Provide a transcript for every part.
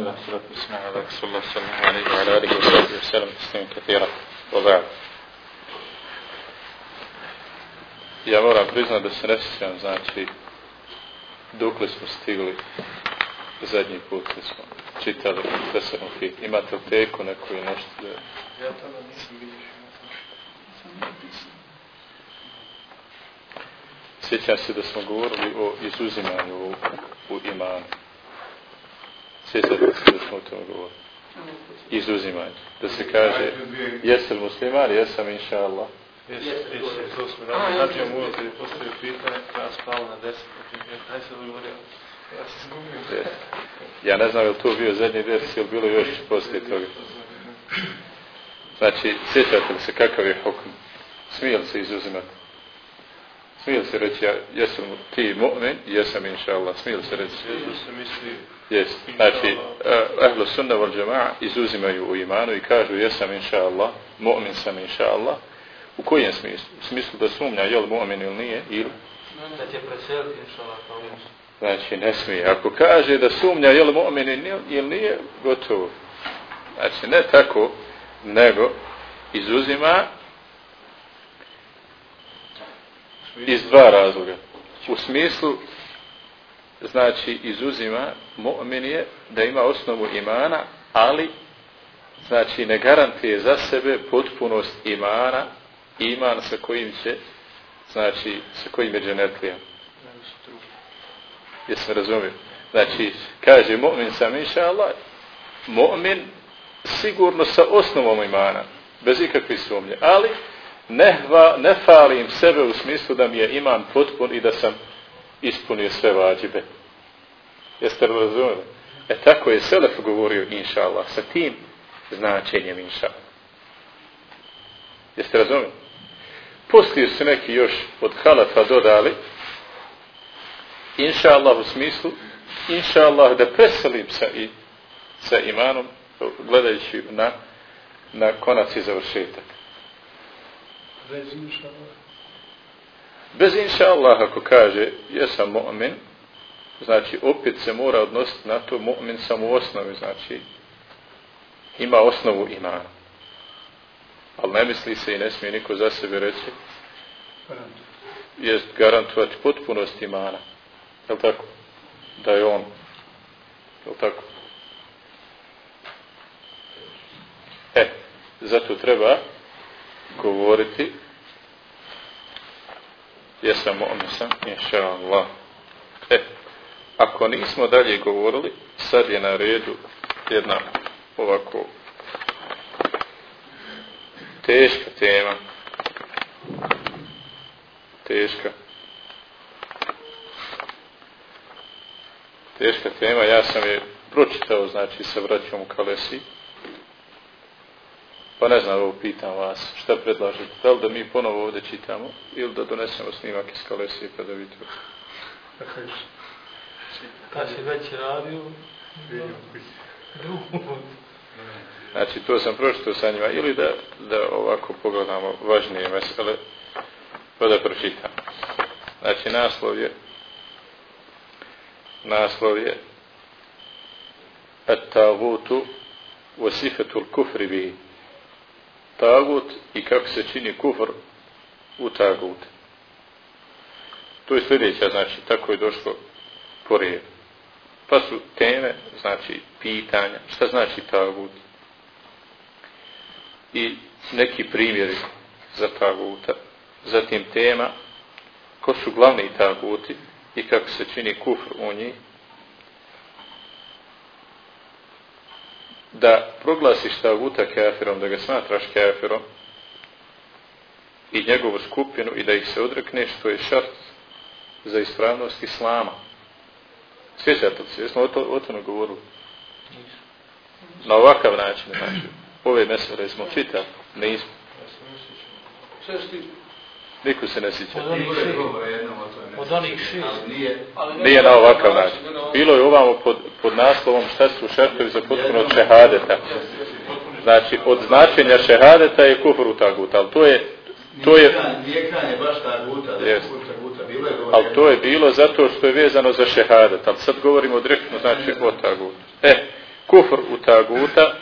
بسم الله والصلاة والسلام على رسول الله صلى الله عليه وعلى آله وصحبه وسلم تسليما كثيرا وبعد Ja moram priznati da se ne sjećam, znači, dokle smo stigli zadnji put kad smo čitali Veselom Fit. Imate li teku neku i nešto? Da... Ja toga nisam vidio. Sjećam se da smo govorili o izuzimanju u, u imanu. Sjećate se da smo o tome govorili? Izuzimanju. Da se kaže, jesam musliman, jesam inša Allah. Jesi, jesi, to smo radili. Znači, ja mu kad je postavio pitanje, ja spao na deset, kaj se odgovorio? Ja se zgubio. Ja ne znam je li to bio zadnji vers ili bilo još poslije toga. Znači, sjećate li se kakav je hukm? Smije li se izuzimati? Smije se reći, ja jesam ti mu'min, jesam inša Allah. Smije li se reći? Jesu se misli... Jest. Znači, ahlu sunna wal džema'a izuzimaju u imanu i kažu jesam inša Allah, mu'min sam inša Allah. U kojem smislu? U smislu da sumnja je li mu'min ili nije, ili? Da će preseliti, inša Allah. Znači, ne smije. Ako kaže da sumnja je li mu'min ili nije, gotovo. Znači, ne tako, nego izuzima iz dva razloga. U smislu, znači, izuzima mu'min je da ima osnovu imana, ali, znači, ne garantuje za sebe potpunost imana, iman sa kojim će, znači, sa kojim je dženetlija. Jesam razumio? Znači, kaže mu'min sam inša Allah, mu'min sigurno sa osnovom imana, bez ikakve sumnje, ali ne, hva, ne falim sebe u smislu da mi je iman potpun i da sam ispunio sve vađibe. Jeste li razumeli? E tako je Selef govorio inša Allah, sa tim značenjem inša Allah. Jeste razumeli? Poslije su neki još od halafa dodali inša Allah u smislu inša Allah da preselim sa, i, sa imanom gledajući na, na konac i završetak. Bez inša Allah. Bez inša Allah ako kaže jesam mu'min, znači opet se mora odnositi na to mu'min sam u osnovi, znači ima osnovu imana. Ali ne misli se i ne smije niko za sebe reći jest garantovati potpunost imana. Je tako? Da je on. Je tako? E, zato treba govoriti jesam on sam, inša Allah. E, ako nismo dalje govorili, sad je na redu jedna ovako teška tema. Teška. Teška tema, ja sam je pročitao, znači, sa vraćom u Kalesi. Pa ne znam, ovo pitam vas, šta predlažete? Da li da mi ponovo ovdje čitamo ili da donesemo snimak iz Kalesije pa da vidite? Kad si već radio. Znači, to sam pročitao sa njima ili da, da ovako pogledamo važnije mesele pa da pročitam. Znači, naslov je naslov je At-tagutu wasifetul kufri bihi tagut i kako se čini kufr u tagut. To je sljedeća, znači, tako je došlo po redu. Pa su teme, znači, pitanja, šta znači tagut? I neki primjeri za taguta. Zatim tema, ko su glavni taguti i kako se čini kufr u njih. Da proglasiš taguta kafirom, da ga smatraš kafirom i njegovu skupinu i da ih se odrekneš, to je šart za ispravnost Islama. Sjećate se, jesmo o, to, o tome govorili? Na ovakav način, znači, ove mesele smo čitali, nismo. Niko se ne sjeća. Od onih šest. Od. Nije na ovakav način. Bilo je ovamo pod, pod naslovom šta su šartovi za potpuno šehadeta. Znači, od značenja šehadeta je kufr u tagut, ali to je to je baš taguta, taguta, ali to je bilo zato što je vezano za šehadet, ali sad govorimo direktno znači o tagut. E, kufr u taguta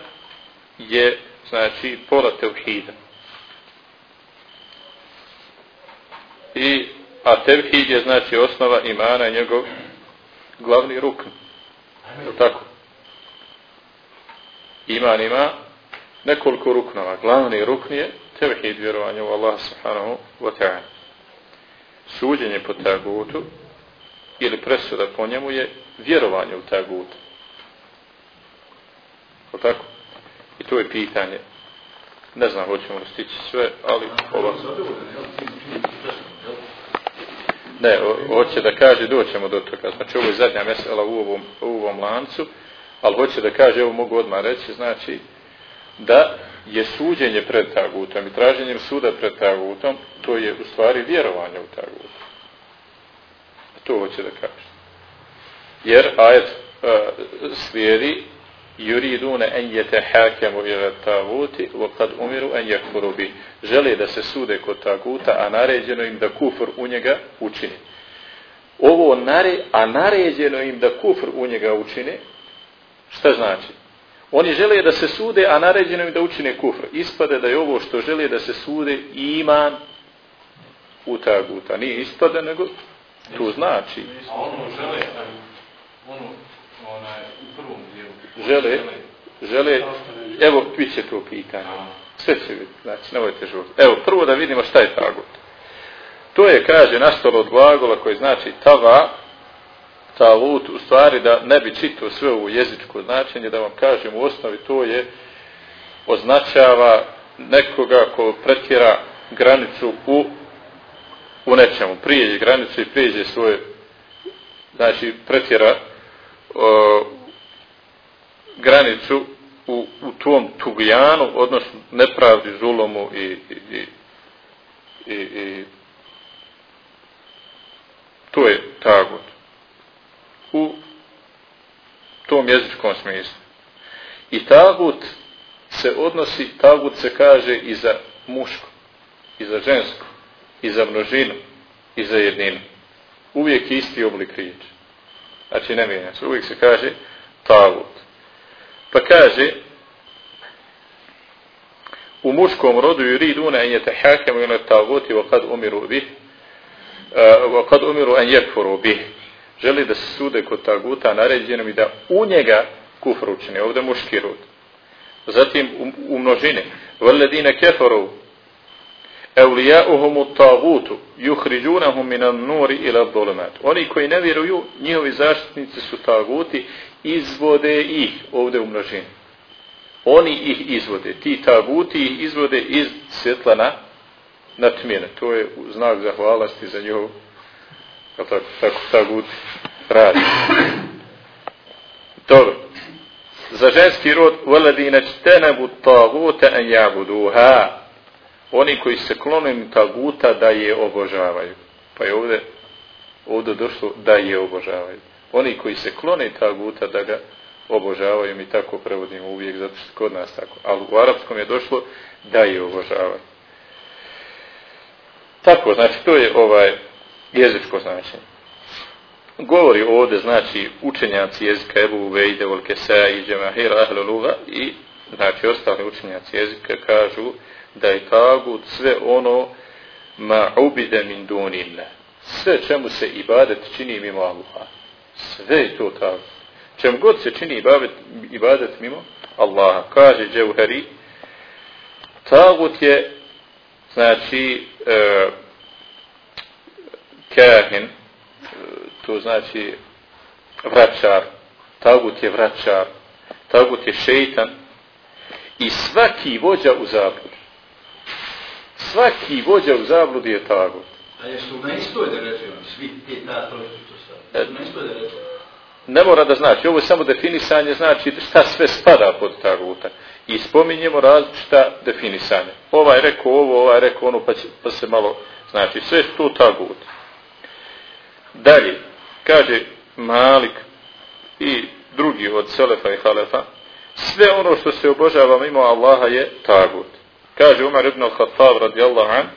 je znači pola tevhida. I, a tevhid je znači osnova imana i njegov glavni rukn. Je tako? Iman ima nekoliko ruknova. Glavni rukn je tevhid vjerovanja u Allah subhanahu wa ta'ala. Suđenje po tagutu ili presuda po njemu je vjerovanje u tagutu. Je tako? I to je pitanje. Ne znam, hoćemo li stići sve, ali ova... Ne, hoće da kaže, doćemo do toga. Znači, ovo je zadnja mesela u ovom, u ovom lancu, ali hoće da kaže, evo mogu odmah reći, znači, da je suđenje pred tagutom i traženjem suda pred tagutom, to je u stvari vjerovanje u tagut. To hoće da kaže. Jer ajet uh, slijedi yuriduna an yatahakamu ila taguti wa qad umiru an yakfuru bi žele da se sude kod taguta a naređeno im da kufr u njega učini ovo nare a naređeno im da kufr u njega učine šta znači? Oni žele da se sude a naređeno im da učine kufr. Ispade da je ovo što žele da se sude iman u taguta. Nije ispade nego to znači. Ono žele ono onaj u prvom žele, žele, evo, bit će to pitanje. Sve će biti, znači, nemojte žuriti. Evo, prvo da vidimo šta je tagut. To je, kaže, nastalo od glagola koji znači tava, talut, u stvari da ne bi čitao sve u jezičko značenje, da vam kažem u osnovi to je označava nekoga ko pretjera granicu u u nečemu, prijeđe granicu i prijeđe svoje znači pretjera uh, granicu u, u tom tugijanu, odnosno nepravdi, zulomu i, i, i, i to je tagut. U tom jezičkom smislu. I tagut se odnosi, tagut se kaže i za muško, i za žensko, i za množinu, i za jedninu. Uvijek isti oblik riječi. Znači ne mijenja se. Uvijek se kaže tagut. Pa kaže u muškom rodu yuriduna an yatahakamu ila taguti wa qad umiru bih wa qad umiru an yakfuru bih. Želi da sude kod taguta naređeno mi da u njega kufr učine ovdje muški rod. Zatim u, u množine walladina kafaru awliya'uhum at-taghut yukhrijunahum min an-nur ila adh-dhulumat. Oni koji ne vjeruju njihovi zaštitnici su taguti izvode ih ovdje u množini. Oni ih izvode. Ti taguti ih izvode iz svjetla na, na tmjene. To je znak zahvalasti za njihov tako, tako tagut radi. Dobro. Za ženski rod veladine čtenebu taguta en jabuduha. Oni koji se klone taguta da je obožavaju. Pa je ovdje ovdje došlo da je obožavaju oni koji se klone taguta da ga obožavaju, mi tako prevodimo uvijek, zato što kod nas tako. Ali u arapskom je došlo da je obožavaju. Tako, znači, to je ovaj jezičko značenje. Govori ovdje, znači, učenjaci jezika Ebu Uvejde, Volkesa i Džemahira Ahluluga i, znači, ostali učenjaci jezika kažu da je tagut sve ono ma ubide min dunilne. Sve čemu se ibadet čini mimo Allaha sve je to tako. Čem god se čini ibadet, ibadet mimo Allaha. Kaže Džauhari, tagut je, znači, e, kahin, to znači vraćar, tagut je vraćar, tagut je šeitan i svaki vođa u zabludi. Svaki vođa u zabludi je tagut. A jesu na istoj da režimo, svi ti ta trojica? E, ne mora da znači, ovo je samo definisanje, znači šta sve spada pod ta ruta. I spominjemo različita definisanja. Ovaj rekao ovo, ovaj rekao ono, pa, će, pa se malo, znači sve što ta ruta. Dalje, kaže Malik i drugi od Selefa i Halefa, sve ono što se obožava mimo Allaha je tagut. Kaže Umar ibn al-Khattab radijallahu an,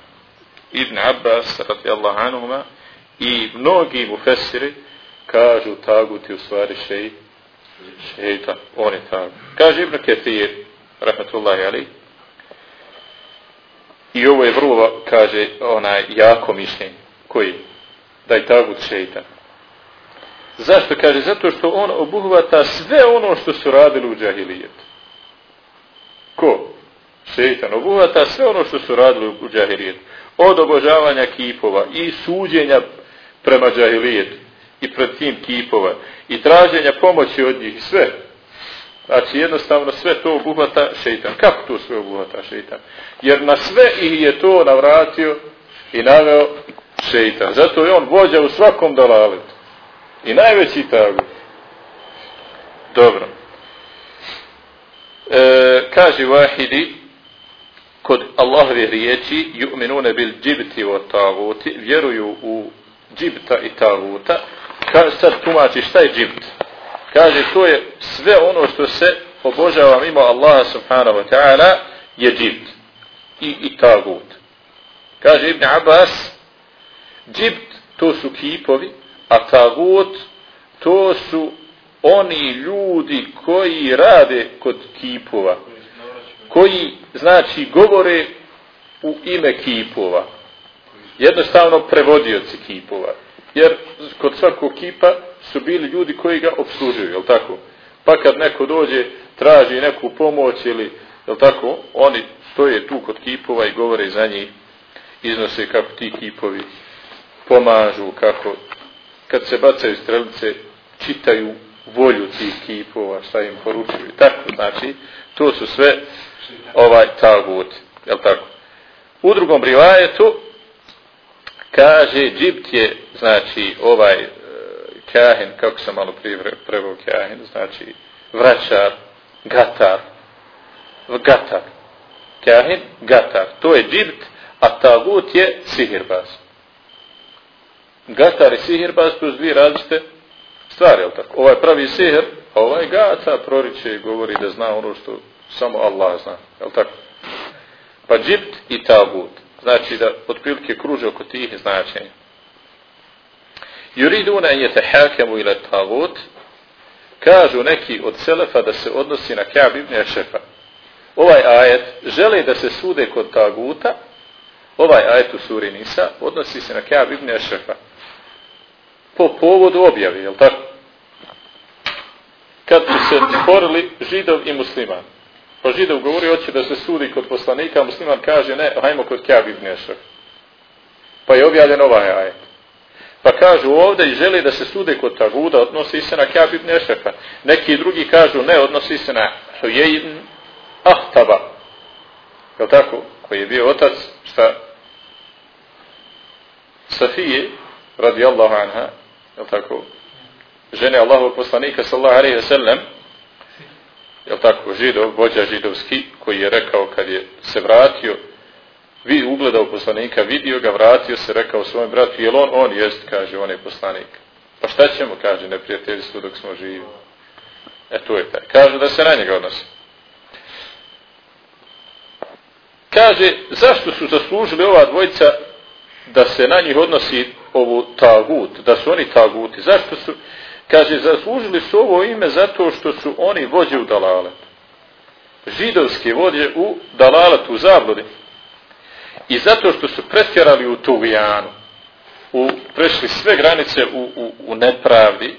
Ibn Abbas radijallahu anhuma, i mnogi mu fesiri kažu taguti u stvari šej, Šeitan, on je tamo. Kaže Ibn Ketir, rahmatullahi ali, i ovo je vrlo, kaže, onaj, jako mišljenje, koji, da je tagut šeitan. Zašto? Kaže, zato što on obuhvata sve ono što su radili u džahilijetu. Ko? Šeitan obuhvata sve ono što su radili u džahilijetu. Od obožavanja kipova i suđenja prema džahilijetu i pred tim kipova i traženja pomoći od njih, sve. Znači jednostavno sve to obuhvata šeitan. Kako to sve obuhvata šeitan? Jer na sve ih je to navratio i naveo šeitan. Zato je on vođa u svakom dalaletu. I najveći tagu. Dobro. E, kaže Vahidi, kod Allahove riječi, ju'minune bil džibti o taguti, vjeruju u džibta i taguta, kaže sad tumači šta je džibt. Kaže to je sve ono što se obožava mimo Allaha subhanahu wa ta'ala je džibt i, i tagut. Kaže Ibn Abbas, džibt to su kipovi, a tagut to su oni ljudi koji rade kod kipova, koji znači govore u ime kipova. Jednostavno prevodioci kipova. Jer kod svakog kipa su bili ljudi koji ga obslužuju, jel tako? Pa kad neko dođe, traži neku pomoć ili, jel tako, oni stoje tu kod kipova i govore za njih, iznose kako ti kipovi pomažu, kako kad se bacaju strelice, čitaju volju tih kipova, šta im poručuju. Tako, znači, to su sve ovaj tagut, jel tako? U drugom rivajetu kaže, džibt je, znači, ovaj e, kahin, kako sam malo prije prevao kahin, znači, vraćar, gatar, gatar, kahin, gatar, to je džibt, a tagut je sihirbaz. Gatar i sihirbaz su dvije različite stvari, jel tako? Ovaj pravi sihir, a ovaj gata proriče i govori da zna ono što samo Allah zna, jel tako? Pa džibt i tagut, znači da otprilike kruže oko tih značenja. Juriduna je tehakemu ila tagut, kažu neki od selefa da se odnosi na Kjab ibn Ešefa. Ovaj ajet žele da se sude kod taguta, ovaj ajet u suri Nisa odnosi se na Kjab ibn Ešefa. Po povodu objave, jel tako? Kad su se sporili židov i musliman. Pa židov govori, hoće da se sudi kod poslanika, a musliman kaže, ne, hajmo kod Kjab ibn. Pa je objavljen ovaj ajet. Pa kažu ovdje i žele da se sude kod Taguda, odnosi se na Kjab ibn. Neki drugi kažu ne, odnosi se na Hujej Ahtaba. Je tako? Koji je bio otac šta? Safije, radijallahu anha, je tako? Žene Allahu poslanika sallallahu alaihi ve sellem, je tako? Židov, vođa židovski, koji je rekao kad je se vratio vi ugledao poslanika, vidio ga, vratio se, rekao svojom bratu, jel on, on jest, kaže, on je poslanik. Pa šta ćemo, kaže, neprijateljstvo dok smo živi. E, to je taj. Kaže da se na njega odnosi. Kaže, zašto su zaslužili ova dvojica da se na njih odnosi ovu tagut, da su oni taguti. Zašto su, kaže, zaslužili su ovo ime zato što su oni vođe u dalalet. Židovske vođe u dalalet, u zabludi. I zato što su pretjerali u tuvijanu, u, prešli sve granice u, u, u nepravdi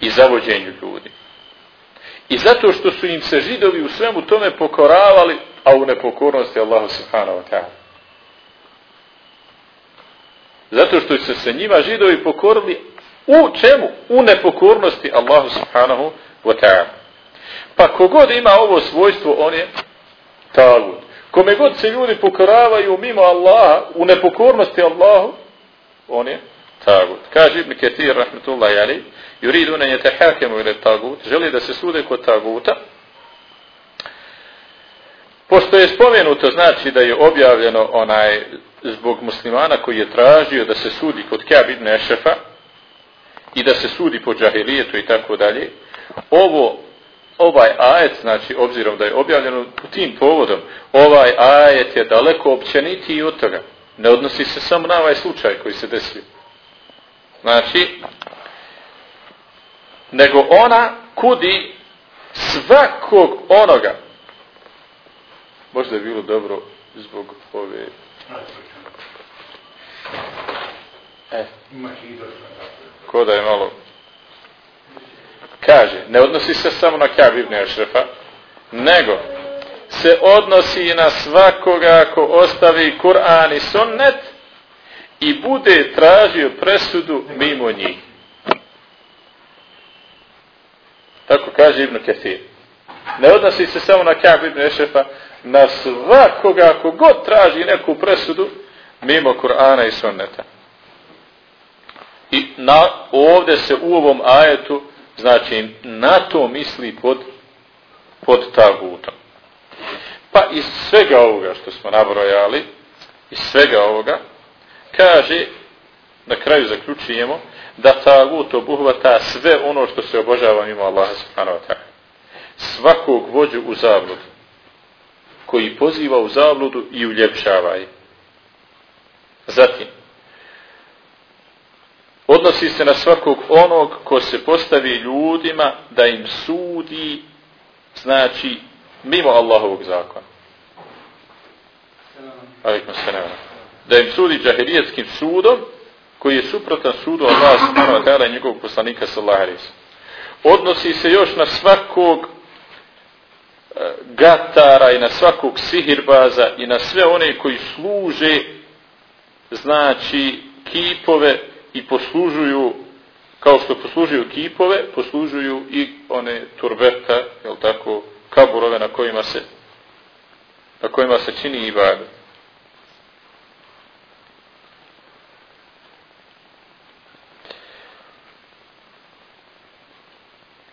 i zavođenju ljudi. I zato što su im se židovi u svemu tome pokoravali, a u nepokornosti Allahu subhanahu wa ta'ala. Zato što su se njima židovi pokorili u čemu? U nepokornosti Allahu subhanahu wa ta'ala. Pa kogod ima ovo svojstvo, on je tagut. Kome god se ljudi pokoravaju mimo Allaha, u nepokornosti Allahu, on je tagut. Kaže Ibn Ketir, rahmetullahi ali, yuridu ne jetehakemu ili tagut, želi da se sude kod taguta, Pošto je spomenuto, znači da je objavljeno onaj zbog muslimana koji je tražio da se sudi kod Kjab ibn Ešefa i da se sudi po džahilijetu i tako dalje, ovo ovaj ajet, znači obzirom da je objavljeno u tim povodom, ovaj ajet je daleko općenitiji od toga. Ne odnosi se samo na ovaj slučaj koji se desio. Znači, nego ona kudi svakog onoga. Možda je bilo dobro zbog ove... E. Ko da je malo... Kaže, ne odnosi se samo na Kjab ibn Ašrefa, nego se odnosi na svakoga ko ostavi Kur'an i sunnet i bude tražio presudu mimo njih. Tako kaže Ibn Kathir. Ne odnosi se samo na Ka'b ibn Ešefa, na svakoga ko god traži neku presudu mimo Kur'ana i sunneta. I na, ovdje se u ovom ajetu, znači na to misli pod, pod tagutom. Pa iz svega ovoga što smo nabrojali, iz svega ovoga, kaže, na kraju zaključujemo, da tagut obuhvata sve ono što se obožava mimo Allaha subhanahu wa ta'ala. Svakog vođu u zabludu, koji poziva u zabludu i uljepšava je. Zatim, odnosi se na svakog onog ko se postavi ljudima da im sudi, znači, mimo Allahovog zakona. Da im sudi džahirijetskim sudom, koji je suprotan sudu Allah subhanahu wa ta'ala i njegovog poslanika sallallahu alaihi Odnosi se još na svakog e, gatara i na svakog sihirbaza i na sve one koji služe znači kipove i poslužuju kao što poslužuju kipove, poslužuju i one turbeta, jel tako, kaburove na kojima se na kojima se čini ibadet.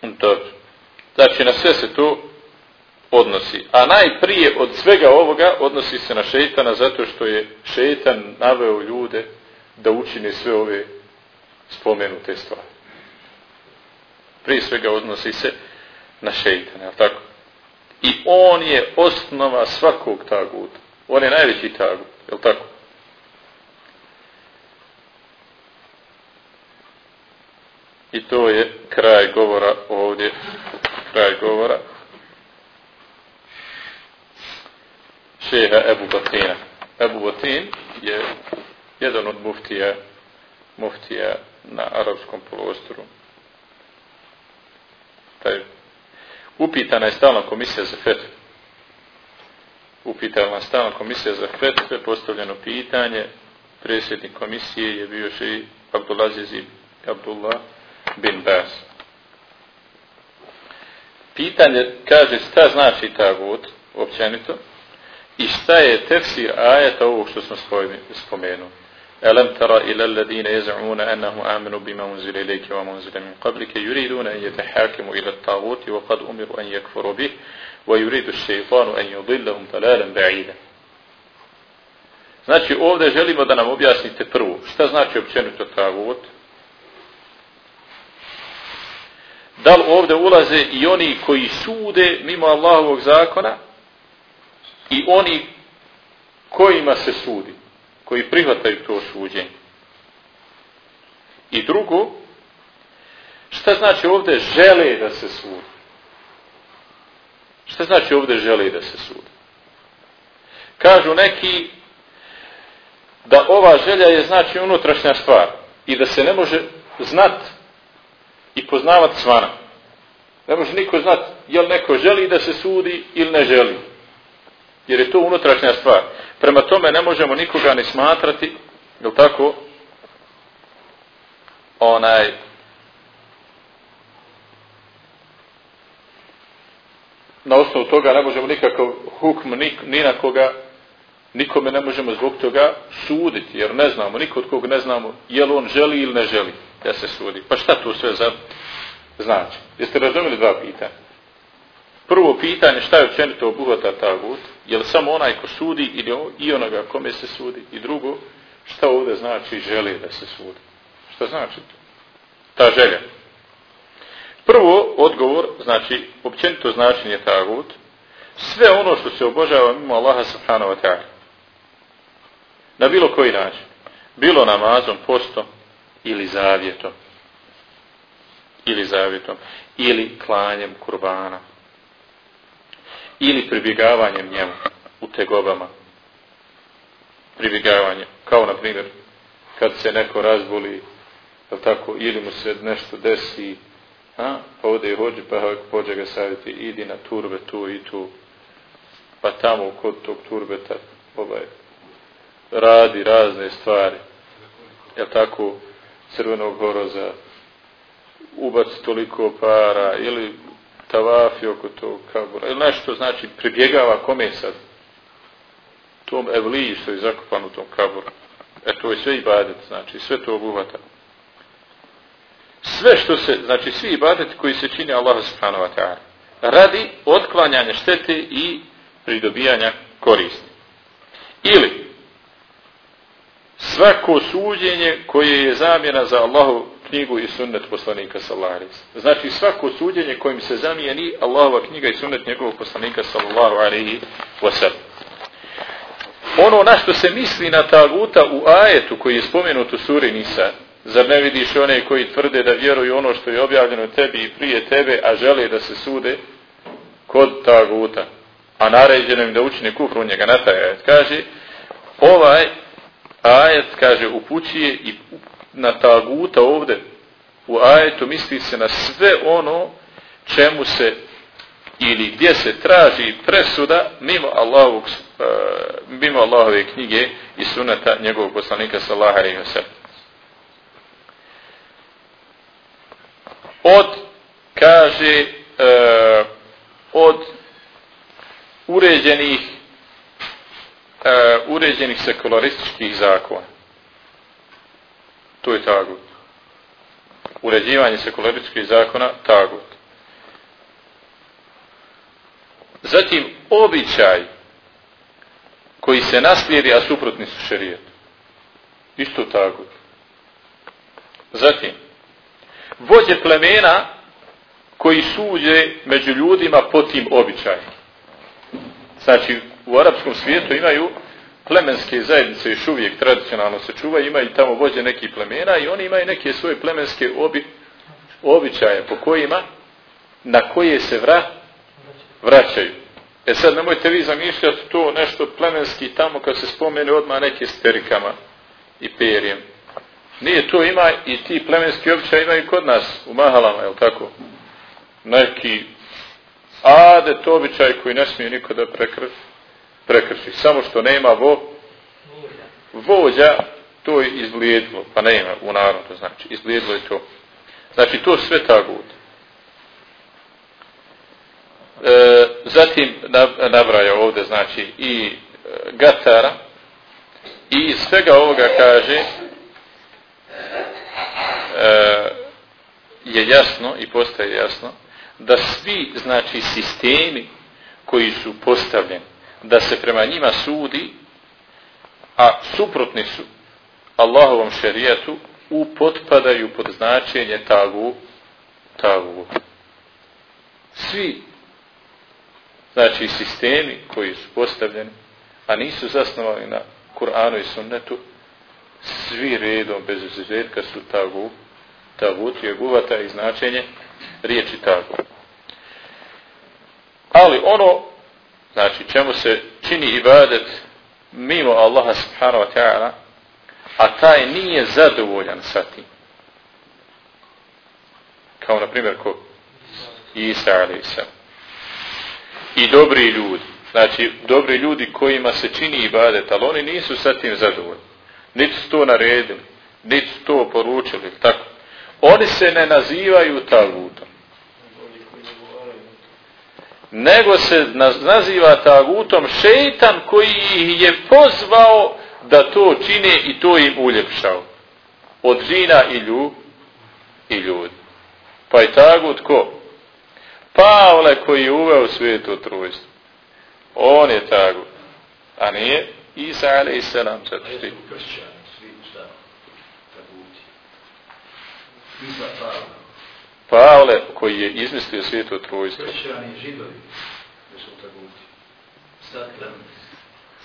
Dobro. Znači, na sve se to odnosi. A najprije od svega ovoga odnosi se na šeitana zato što je šeitan naveo ljude da učine sve ove spomenute stvari. Prije svega odnosi se na šeitana, je tako? I on je osnova svakog taguta. On je najveći tagut, je tako? I to je kraj govora ovdje, kraj govora šeha Ebu Batina. Ebu Batin je jedan od muftija, muftija na arapskom polostoru. Taj upitana je stalna komisija za fetve. Upitana je stalna komisija za fetve, postavljeno pitanje, predsjednik komisije je bio še Abdulaziz Abdullah bin Bas. Pitanje kaže šta znači tagut općenito i šta je tefsir ajeta ovog što smo spomenuli. ألم تر إلى الذين يزعمون أنه آمنوا بما أنزل إليك وما أنزل من قبلك يريدون أن يتحاكموا إلى الطاغوت وقد أمروا أن يكفروا به ويريد الشيطان أن يضلهم ضلالا بعيدا Znači ovdje želimo da nam objasnite prvo šta znači općenito tagut, da li ovdje ulaze i oni koji sude mimo Allahovog zakona i oni kojima se sudi, koji prihvataju to suđenje. I drugo, šta znači ovdje žele da se sudi? Šta znači ovdje žele da se sudi? Kažu neki da ova želja je znači unutrašnja stvar i da se ne može znat i poznavat svana. Ne može niko znat jel neko želi da se sudi ili ne želi. Jer je to unutrašnja stvar. Prema tome ne možemo nikoga ni smatrati, jel tako, onaj na osnovu toga ne možemo nikakav hukm ni, ni na koga nikome ne možemo zbog toga suditi, jer ne znamo, niko od koga ne znamo je li on želi ili ne želi da se sudi. Pa šta to sve za znači? Jeste razumili dva pitanja? Prvo pitanje šta je općenito obuhvata tagut, je li samo onaj ko sudi ili i onoga kome se sudi? I drugo, šta ovdje znači želi da se sudi? Šta znači? Ta želja. Prvo, odgovor, znači, općenito značenje tagut, sve ono što se obožava mimo Allaha subhanahu wa ta'ala. Na bilo koji način. Bilo namazom, postom ili zavjetom. ili zavjetom, ili klanjem kurbana, ili pribjegavanjem njemu u tegobama. Pribjegavanje, kao na primjer, kad se neko razboli, tako, ili mu se nešto desi, a, pa ode i hođe, pa pođe ga savjeti, idi na turbe tu i tu, pa tamo kod tog turbeta ovaj, radi razne stvari. Ja tako crvenog horoza ubaci toliko para ili tavafi oko tog kabura ili nešto znači pribjegava kome sad tom evliji što je zakopan u tom kaburu. E to je sve ibadet, znači sve to obuhvata. Sve što se, znači svi ibadet koji se čini Allah subhanahu wa ta'ala radi otklanjanja štete i pridobijanja koristi. Ili svako suđenje koje je zamjena za Allahu knjigu i sunnet poslanika sallallahu Znači svako suđenje kojim se zamijeni Allahova knjiga i sunnet njegovog poslanika sallallahu alaihi wasallam. Ono na što se misli na taguta u ajetu koji je spomenut u suri Nisa, zar ne vidiš one koji tvrde da vjeruju ono što je objavljeno tebi i prije tebe, a žele da se sude kod taguta, a naređeno im da učine kufru njega na taj ajet. Kaže, ovaj ajet, kaže, upućuje i na taguta ovde u ajetu misli se na sve ono čemu se ili gdje se traži presuda mimo Allahovog uh, mimo Allahove knjige i sunata njegovog poslanika sallaha alaihi od kaže uh, od uređenih uh, uređenih sekularističkih zakona to je tagut uređivanje sekularističkih zakona tagut zatim običaj koji se naslijedi, a suprotni su šerijet. Isto tako. Zatim, vođe plemena koji suđe među ljudima po tim običajima. Znači, u arapskom svijetu imaju plemenske zajednice još uvijek tradicionalno se čuvaju, imaju tamo vođe nekih plemena i oni imaju neke svoje plemenske obi, običaje po kojima, na koje se vra, vraćaju. E sad nemojte vi zamišljati to nešto plemenski tamo kad se spomene odmah neke sterikama i perijem. Nije to ima i ti plemenski običaj imaju kod nas u Mahalama, je tako? Neki adet običaj koji ne smije niko da prekrši. Prekrši. Samo što nema vo, vođa, to je izblijedlo, pa nema u narodu, znači, izblijedlo je to. Znači, to sve tako E, zatim nabraja ovdje znači i e, Gatara i iz svega ovoga kaže e, je jasno i postaje jasno da svi znači sistemi koji su postavljeni da se prema njima sudi a suprotni su Allahovom šerijatu upotpadaju pod značenje tagu tagu svi znači sistemi koji su postavljeni, a nisu zasnovani na Kur'anu i sunnetu, svi redom bez izuzetka su tagu, tagut je guvata i značenje riječi tagu. Ali ono, znači čemu se čini ibadet mimo Allaha subhanahu wa ta'ala, a taj nije zadovoljan sa tim. Kao na primjer ko Isa i dobri ljudi. Znači, dobri ljudi kojima se čini ibadet, ali oni nisu sa tim zadovoljni. Niti su to naredili, niti su to poručili, tako. Oni se ne nazivaju tagutom. Nego se naziva tagutom šeitan koji ih je pozvao da to čine i to im uljepšao. Od žina i, lju, i ljudi. Pa je tagut ko? Pavle koji je uveo svijetu trojstvo. On je tako. A nije Isa alaih salam četvrti. Pavle koji je izmislio svijetu trojstvo.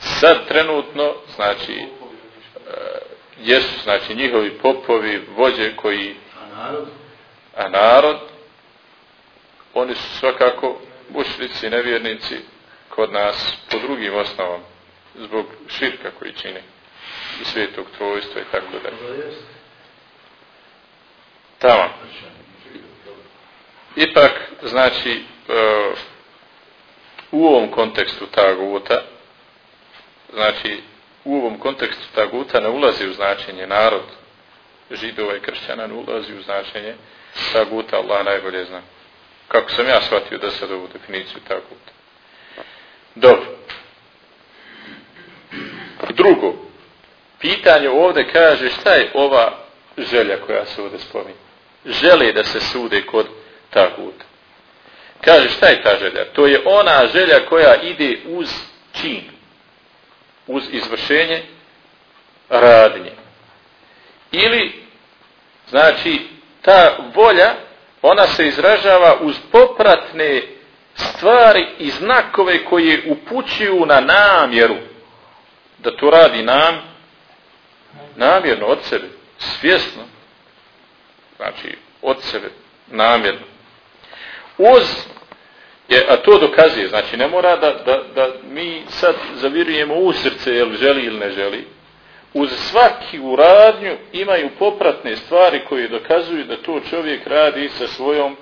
Sad trenutno, znači, uh, jesu, znači, njihovi popovi, vođe koji... A narod? A narod, oni su svakako mušnici, nevjernici kod nas po drugim osnovama, zbog širka koji čini i svetog trojstva i tako dalje. Tamo. Ipak, znači, uh, u ovom kontekstu taguta, znači, u ovom kontekstu taguta ne ulazi u značenje narod židova i kršćana, ne ulazi u značenje taguta, Allah najbolje zna. Kako sam ja shvatio da sad ovu definiciju taguta. Dobro. Drugo, pitanje ovde kaže šta je ova želja koja se ovde spominje. Žele da se sude kod taguta. Kaže šta je ta želja? To je ona želja koja ide uz čin. Uz izvršenje radnje. Ili, znači, ta volja, ona se izražava uz popratne stvari i znakove koje upućuju na namjeru da to radi nam namjerno od sebe, svjesno znači od sebe namjerno uz je, a to dokazuje znači ne mora da, da, da mi sad zavirujemo u srce jel želi ili ne želi uz svaki uradnju imaju popratne stvari koje dokazuju da to čovjek radi sa svojom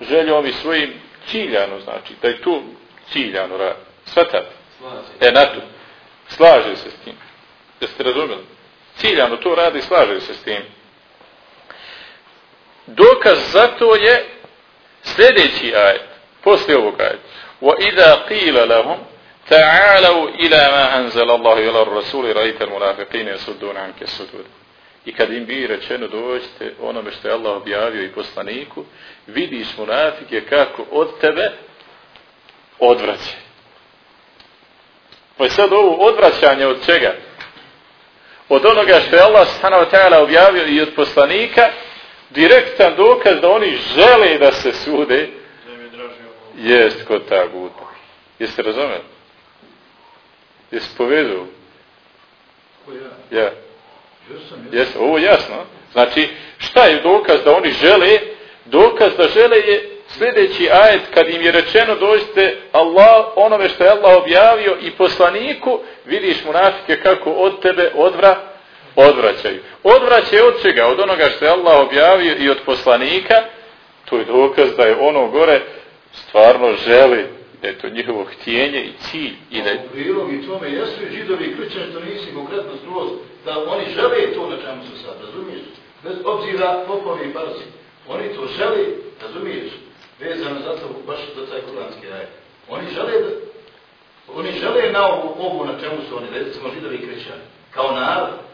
željom i svojim ciljano znači, da je to ciljano radi. Svatate? E, na to. Slaže se s tim. Jeste razumeli? Ciljano to radi slaže se s tim. Dokaz za to je sljedeći ajet, poslije ovog ajet. وَإِذَا قِيلَ لَهُمْ تَعَالَوْا إِلَى مَا أَنزَلَ اللَّهُ إِلَى الرَّسُولِ رَيْتَ الْمُنَافِقِينَ يَسُدُّونَ عَنْكَ سُدُودَ I kad im bi rečeno dođite onome što je Allah objavio i poslaniku, vidiš munafike kako od tebe odvraće. Pa je sad ovo odvraćanje od čega? Od onoga što je Allah subhanahu wa ta'ala objavio i od poslanika, direktan dokaz da oni žele da se sude, jest kod ta guta. Jeste razumeli? Jeste povedu? Ja. ja. Jes, ovo jasno. Znači, šta je dokaz da oni žele? Dokaz da žele je sljedeći ajet kad im je rečeno dođite Allah, onome što je Allah objavio i poslaniku, vidiš munafike kako od tebe odvra, odvraćaju. Odvraćaju od čega? Od onoga što je Allah objavio i od poslanika, to je dokaz da je ono gore stvarno želi da je to njihovo htjenje i cilj. I da. U prilog i tome jesu i židovi i krčani, to nisi konkretno skroz, da oni žele to na čemu su sad, razumiješ? Bez obzira popovi i parci. Oni to žele, razumiješ? Vezano za to, baš za taj kuranski raj. Oni žele da, oni žele na ovu, ovu na čemu su oni, recimo židovi i krčani, kao narod.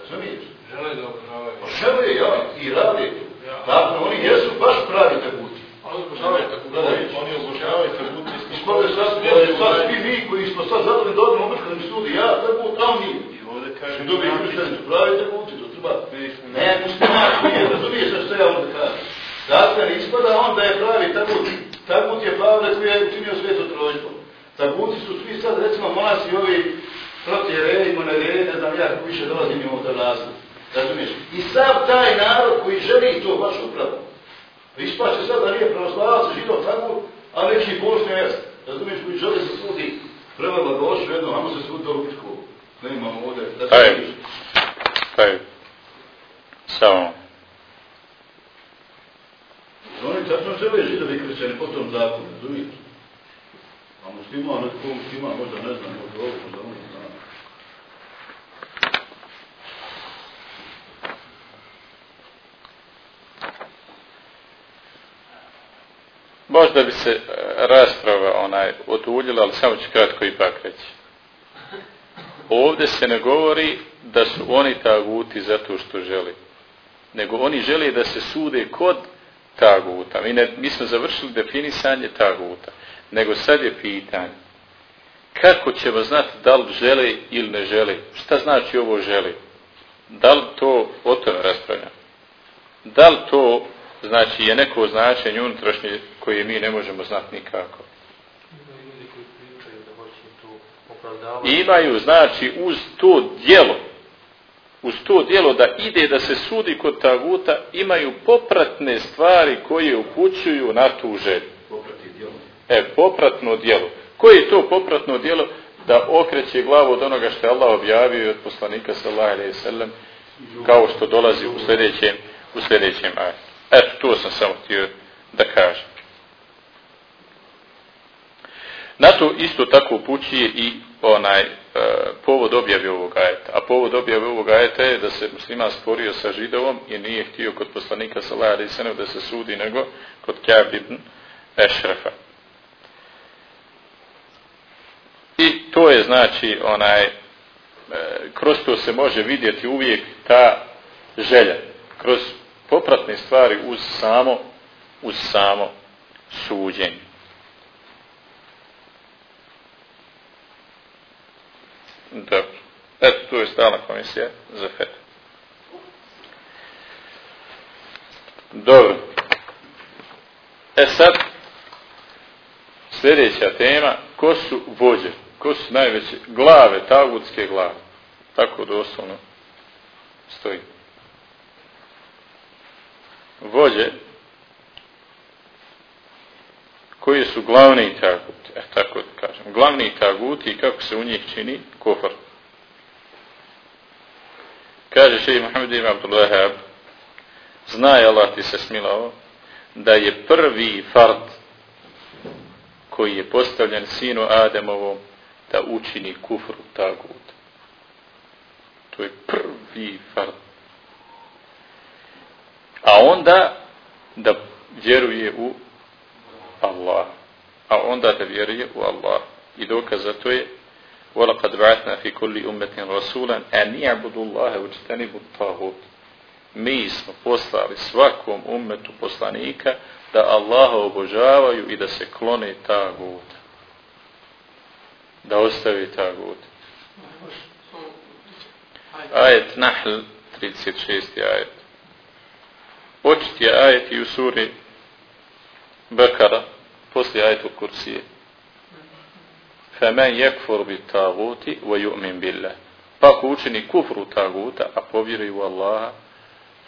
Razumiješ? Žele da obožavaju. Pa žele, ja, i rade. Ja. Tako, oni jesu baš pravi budu. Ali obožavaju gledaju, oni obožavaju tako budu. Ispode sad, sad svi mi koji smo sad zadovoljni da odmah mi studi, ja tako tamo nije. I ovdje kaže... Dobi i kršćani su pravi budu, to treba... Ne, musliman, nije, razumiješ što ja onda kažem. Dakle, ispada on da je pravi tagut. Tagut je Pavle koji je učinio sveto trojstvo. Taguti su svi sad, recimo, monasi ovi proti reji, monere, ne znam ja kako više dolazim im ovdje vlastu. Razumiješ? I sav taj narod koji želi to baš upravo. Ispaće sad da nije pravoslavac, židov tako, a neki božni jest. Razumiješ, koji želi se sudi prema blagošu jedno, amo se sudi do rupičku. Ne imamo ovdje. Da Taj. Taj. Samo. Oni tačno žele židovi kršćani po tom zakonu, razumiješ? A muslima, netko muslima, možda ne znam, možda ovo, možda ono, znam. Možda bi se e, rasprava onaj oduljila, ali samo ću kratko ipak reći. Ovde se ne govori da su oni taguti zato što želi. Nego oni žele da se sude kod taguta. Mi, ne, mi smo završili definisanje taguta. Nego sad je pitanje. Kako ćemo znati da li žele ili ne žele? Šta znači ovo žele? Da li to o tome raspravlja? Da li to znači je neko značenje unutrašnje koje mi ne možemo znati nikako? Imaju, znači, uz to dijelo uz to dijelo da ide da se sudi kod taguta imaju popratne stvari koje upućuju na tu želju. E, popratno dijelo. Koje je to popratno dijelo? Da okreće glavu od onoga što je Allah objavio od poslanika sallallahu alejhi ve sellem kao što dolazi u sljedećem u sljedećem ajetu. Eto, to sam samo htio da kažem. Na to isto tako upućuje i onaj e, povod objave ovog ajeta. A povod objave ovog ajeta je da se muslima sporio sa židovom i nije htio kod poslanika ve sellem da se sudi nego kod Ka'b ibn Ešrafa. I to je znači onaj e, kroz to se može vidjeti uvijek ta želja kroz popratne stvari uz samo uz samo suđenje. Dobro. Eto, tu je stalna komisija za FED. Dobro. E sad, sljedeća tema, ko su vođe? Ko su najveće glave, tagutske glave? Tako doslovno stoji. Vođe koji su glavni taguti, e, tako da kažem, glavni taguti i kako se u njih čini kofar. Kaže še i Muhammed ibn Abdullahab, zna je Allah ti se smilao, da je prvi fard koji je postavljen sinu Ademovom da učini kufru tagut. To je prvi fard A onda da vjeruje u Allah. A onda da vjeruje u Allah. I dokaz za to je وَلَقَدْ بَعَثْنَا فِي كُلِّ أُمَّةٍ رَسُولًا أَنْ يَعْبُدُوا اللَّهَ وَاجْتَنِبُوا الطَّاغُوتَ Mi smo poslali svakom ummetu poslanika da Allaha obožavaju i da se klone taguta. Da ostavi tagut. Ajet Nahl 36. ajet. Početi je ajet u suri Bekara, poslije ajetu Kursije. Femen yekfur bi taguti wa yu'min billah. Pa ko učini kufru taguta, a povjeruje u Allaha,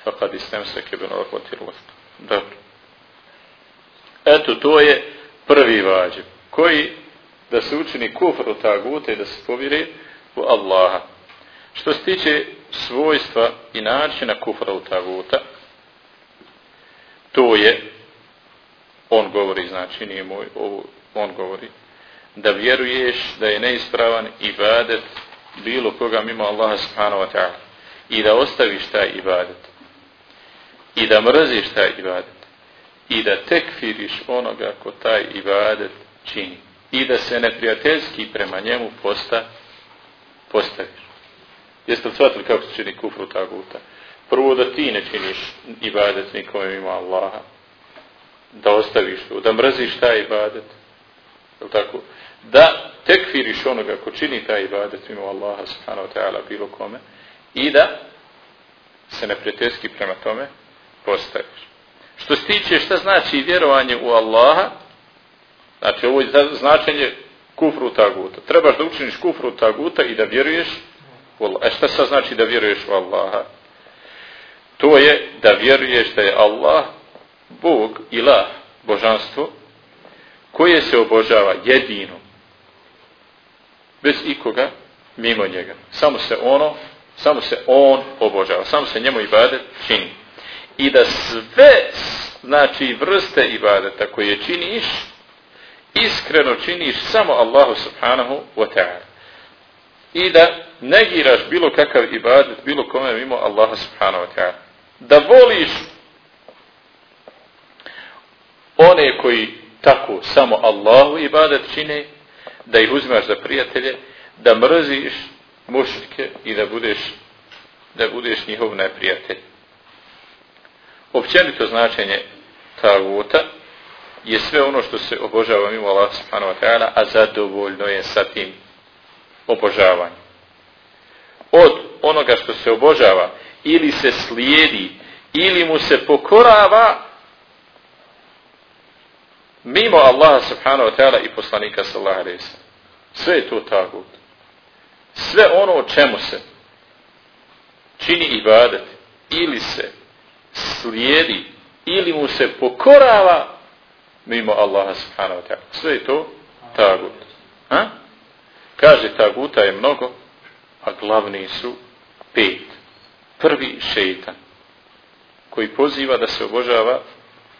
faqad istamsaka bil urwati al-wuthqa. Dobro. Eto, to je prvi vađib. Koji da se učini kufru taguta i da se povjeruje u Allaha. Što se tiče svojstva i načina kufra u taguta, to je on govori, znači nije moj, ovo, on govori, da vjeruješ da je neispravan ibadet bilo koga mimo Allaha subhanahu wa ta'ala. I da ostaviš taj ibadet. I da mrziš taj ibadet. I da tekfiriš onoga ko taj ibadet čini. I da se neprijateljski prema njemu posta, postaviš. Jeste li shvatili kako se čini kufru taguta? Prvo da ti ne činiš ibadet nikome mimo Allaha da ostaviš to, da mrziš taj ibadet, je tako? Da tekfiriš onoga ko čini taj ibadet mimo Allaha subhanahu wa ta'ala bilo kome i da se neprijateljski prema tome postaviš. Što se tiče šta znači vjerovanje u Allaha, znači ovo je značenje kufru taguta. Trebaš da učiniš kufru taguta i da vjeruješ u Allaha. E šta sad znači da vjeruješ u Allaha? To je da vjeruješ da je Allah Bog, ilah, božanstvo, koje se obožava jedino, bez ikoga, mimo njega. Samo se ono, samo se on obožava, samo se njemu ibadet čini. I da sve, znači vrste ibadeta koje činiš, iskreno činiš samo Allahu subhanahu wa ta'ala. I da negiraš bilo kakav ibadet, bilo kome mimo Allaha subhanahu wa ta'ala. Da voliš one koji tako samo Allahu ibadet čine, da ih uzmaš za prijatelje, da mrziš mušike i da budeš, da budeš njihov neprijatelj. Općenito značenje taguta je sve ono što se obožava mimo Allah subhanahu wa ta'ala, a zadovoljno je sa tim obožavanjem. Od onoga što se obožava ili se slijedi ili mu se pokorava mimo Allaha subhanahu wa ta'ala i poslanika sallallahu alaihi. Sve je to tagut. Sve ono o čemu se čini ibadet ili se slijedi ili mu se pokorava mimo Allaha subhanahu wa ta'ala. Sve je to tagut. Ha? Kaže taguta je mnogo, a glavni su pet. Prvi šeitan koji poziva da se obožava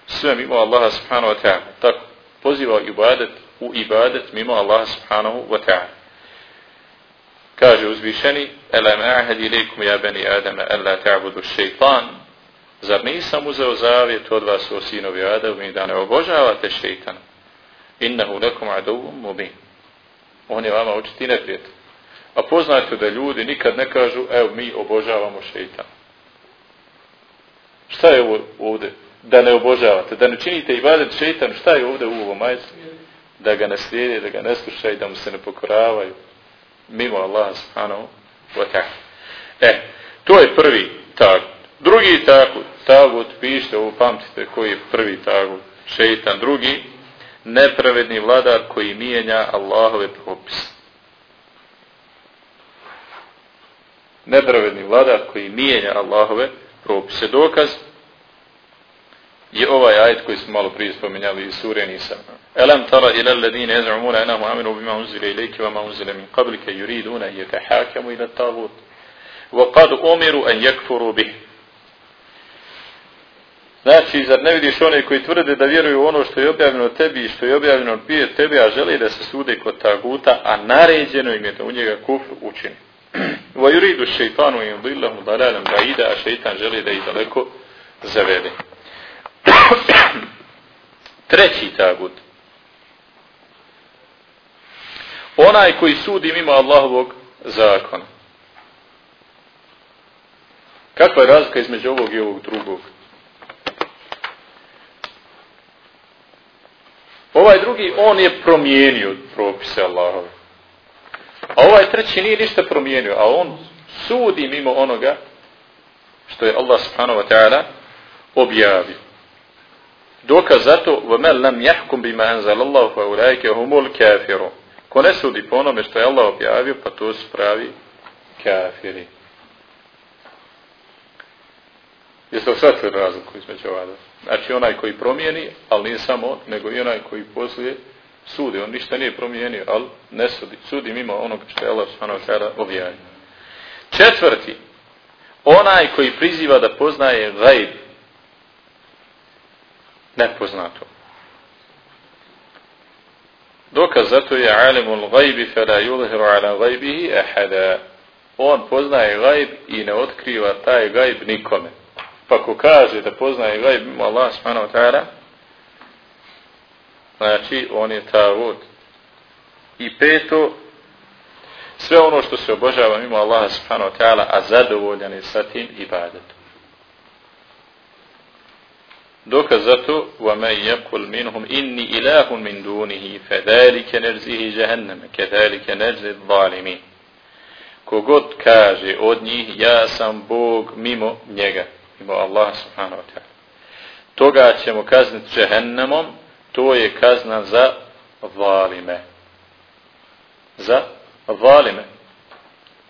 sve mimo Allaha subhanahu wa ta'ala. Tako, poziva ibadet u ibadet mimo Allaha subhanahu wa ta'ala. Kaže uzvišeni, Elam ahad ilikum ja bani Adama, alla ta'budu šeitan. Zar nisam uzeo zavjet od vas o sinovi Adamu da ne obožavate šeitana? Innahu lekum aduvum mubin. On je vama očiti neprijatelj. A poznajte da ljudi nikad ne kažu, evo mi obožavamo šeitana. Šta je ovo ovdje? Da ne obožavate, da ne činite i vadet šeitan, šta je ovdje u ovom majcu? Da ga ne slijede, da ga ne slušaju, da mu se ne pokoravaju. Mimo Allaha subhanahu wa ta'ala. E, to je prvi tagut. Drugi tagut, tagut, pišite ovo, pamtite koji je prvi tagut. Šeitan, drugi, nepravedni vladar koji mijenja Allahove propise. Nepravedni vladar koji mijenja Allahove propise. Dokaz je ovaj ajet koji smo malo prije spomenjali iz sure Nisa. Alam tara ila alladhina yaz'umuna annahum aminu bima unzila ilayka wa ma min qablika yuriduna an yatahakamu ila at-taghut wa qad umiru an yakfuru bih. Znači, zar ne vidiš one koji tvrde da vjeruju u ono što je objavljeno tebi i što je objavljeno prije tebi, a žele da se sude kod taguta, a naređeno im je da u njega kufr učini. Shaytanu in dhillahu dalalan ba'ida, a šeitan želi da ih daleko zavede. Treći tagut. Onaj koji sudi mimo Allahovog zakona. Kakva je razlika između ovog i ovog drugog? Ovaj drugi, on je promijenio propise Allahove. A ovaj treći nije ništa promijenio, a on sudi mimo onoga što je Allah subhanahu wa ta'ala objavio. Dokaz zato, وَمَنْ لَمْ يَحْكُمْ بِمَا أَنْزَلَ اللَّهُ فَأُولَيْكَ هُمُ الْكَافِرُ Ko ne sudi po onome što je Allah objavio, pa to su pravi kafiri. Jeste li shvatili razliku između ova Znači onaj koji promijeni, ali nije samo on, nego i onaj koji poslije sudi. On ništa nije promijenio, ali ne sudi. Sudi mimo onog što je Allah subhanahu objavio. Četvrti, onaj koji priziva da poznaje gajb, nepoznato. Dokaz zato je alimul gajbi fela yulhiru ala gajbihi ahada. On poznaje gajb i ne otkriva taj gajb nikome. Pa ko kaže da poznaje gajb mimo Allah subhanahu wa ta'ala, znači on je ta vod. I peto, sve ono što se obožava mimo Allaha subhanahu wa ta'ala, a zadovoljan je sa tim ibadetom. Dokaz zato, وَمَنْ يَقُلْ مِنْهُمْ إِنِّي إِلَهٌ مِنْ دُونِهِ فَذَلِكَ نَرْزِهِ جَهَنَّمَ كَذَلِكَ نَرْزِ الظَّالِمِينَ Kogod kaže od njih, ja sam Bog mimo njega, mimo Allah subhanahu wa ta'ala. Toga ćemo kazniti džehennemom, to je kazna za valime. Za valime.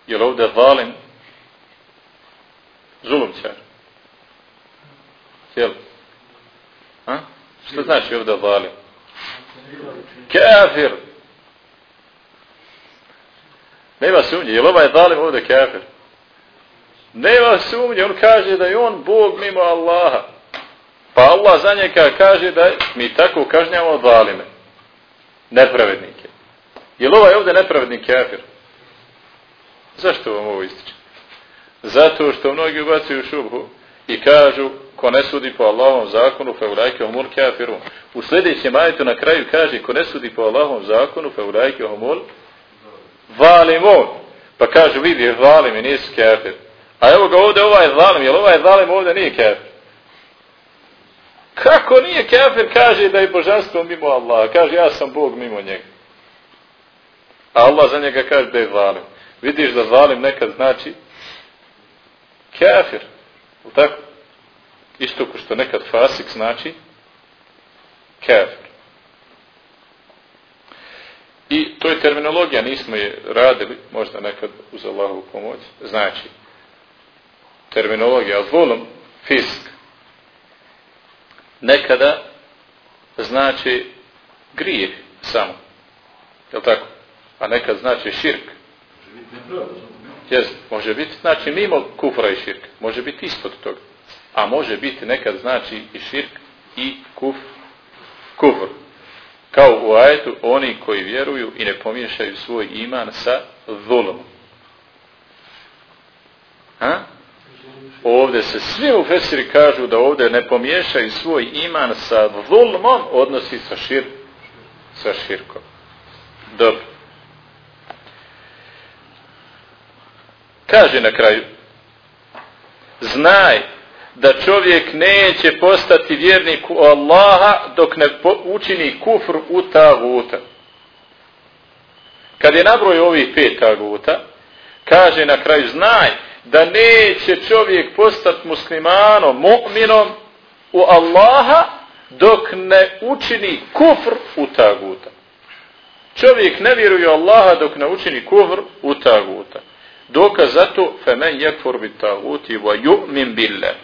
Je li ovdje valim? Zulumčar. Jel? A? Što znači ovdje valim? Kafir. Nema sumnje. Je li ovaj zalim ovdje kafir? Nema sumnje. On kaže da je on Bog mimo Allaha. Pa Allah za njega kaže da mi tako kažnjamo zalime. Nepravednike. Je li ovaj ovdje nepravednik kafir? Zašto vam ovo ističe? Zato što mnogi ubacuju šubhu i kažu ko ne sudi po Allahovom zakonu fa ulajke humul kafirun. U sljedećem ajetu na kraju kaže ko ne sudi po Allahovom zakonu fa ulajke humul valimun. Pa kažu vidi valim i nisi kafir. A evo ga ovdje ovaj zalim, jel ovaj zalim ovdje nije kafir? Kako nije kafir kaže da je božanstvo mimo Allaha? Kaže ja sam Bog mimo njega. A Allah za njega kaže da je zalim. Vidiš da zalim nekad znači kafir. Tako? Isto ko što nekad fasik znači kafir. I to je terminologija, nismo je radili, možda nekad uz Allahovu pomoć. Znači, terminologija, volum, fisk, nekada znači grijeh samo. Je tako? A nekad znači širk. Yes, može biti, znači mimo kufra i širk. Može biti ispod toga. A može biti nekad znači i širk i kuf, kufr. Kao u ajetu, oni koji vjeruju i ne pomiješaju svoj iman sa zulom. Ha? Ovdje se svi u Fesiri kažu da ovdje ne pomiješaju svoj iman sa zulmom, odnosi sa, šir, sa širkom. Dobro. Kaže na kraju, znaj da čovjek neće postati vjernik u Allaha dok ne učini kufr u taguta. Kad je nabroj ovih pet taguta, kaže na kraju, znaj da neće čovjek postati muslimanom, mu'minom u Allaha dok ne učini kufr u taguta. Čovjek ne vjeruje Allaha dok ne učini kufr u taguta. Dokaz femen yakfur bit taguti wa yu'min billah.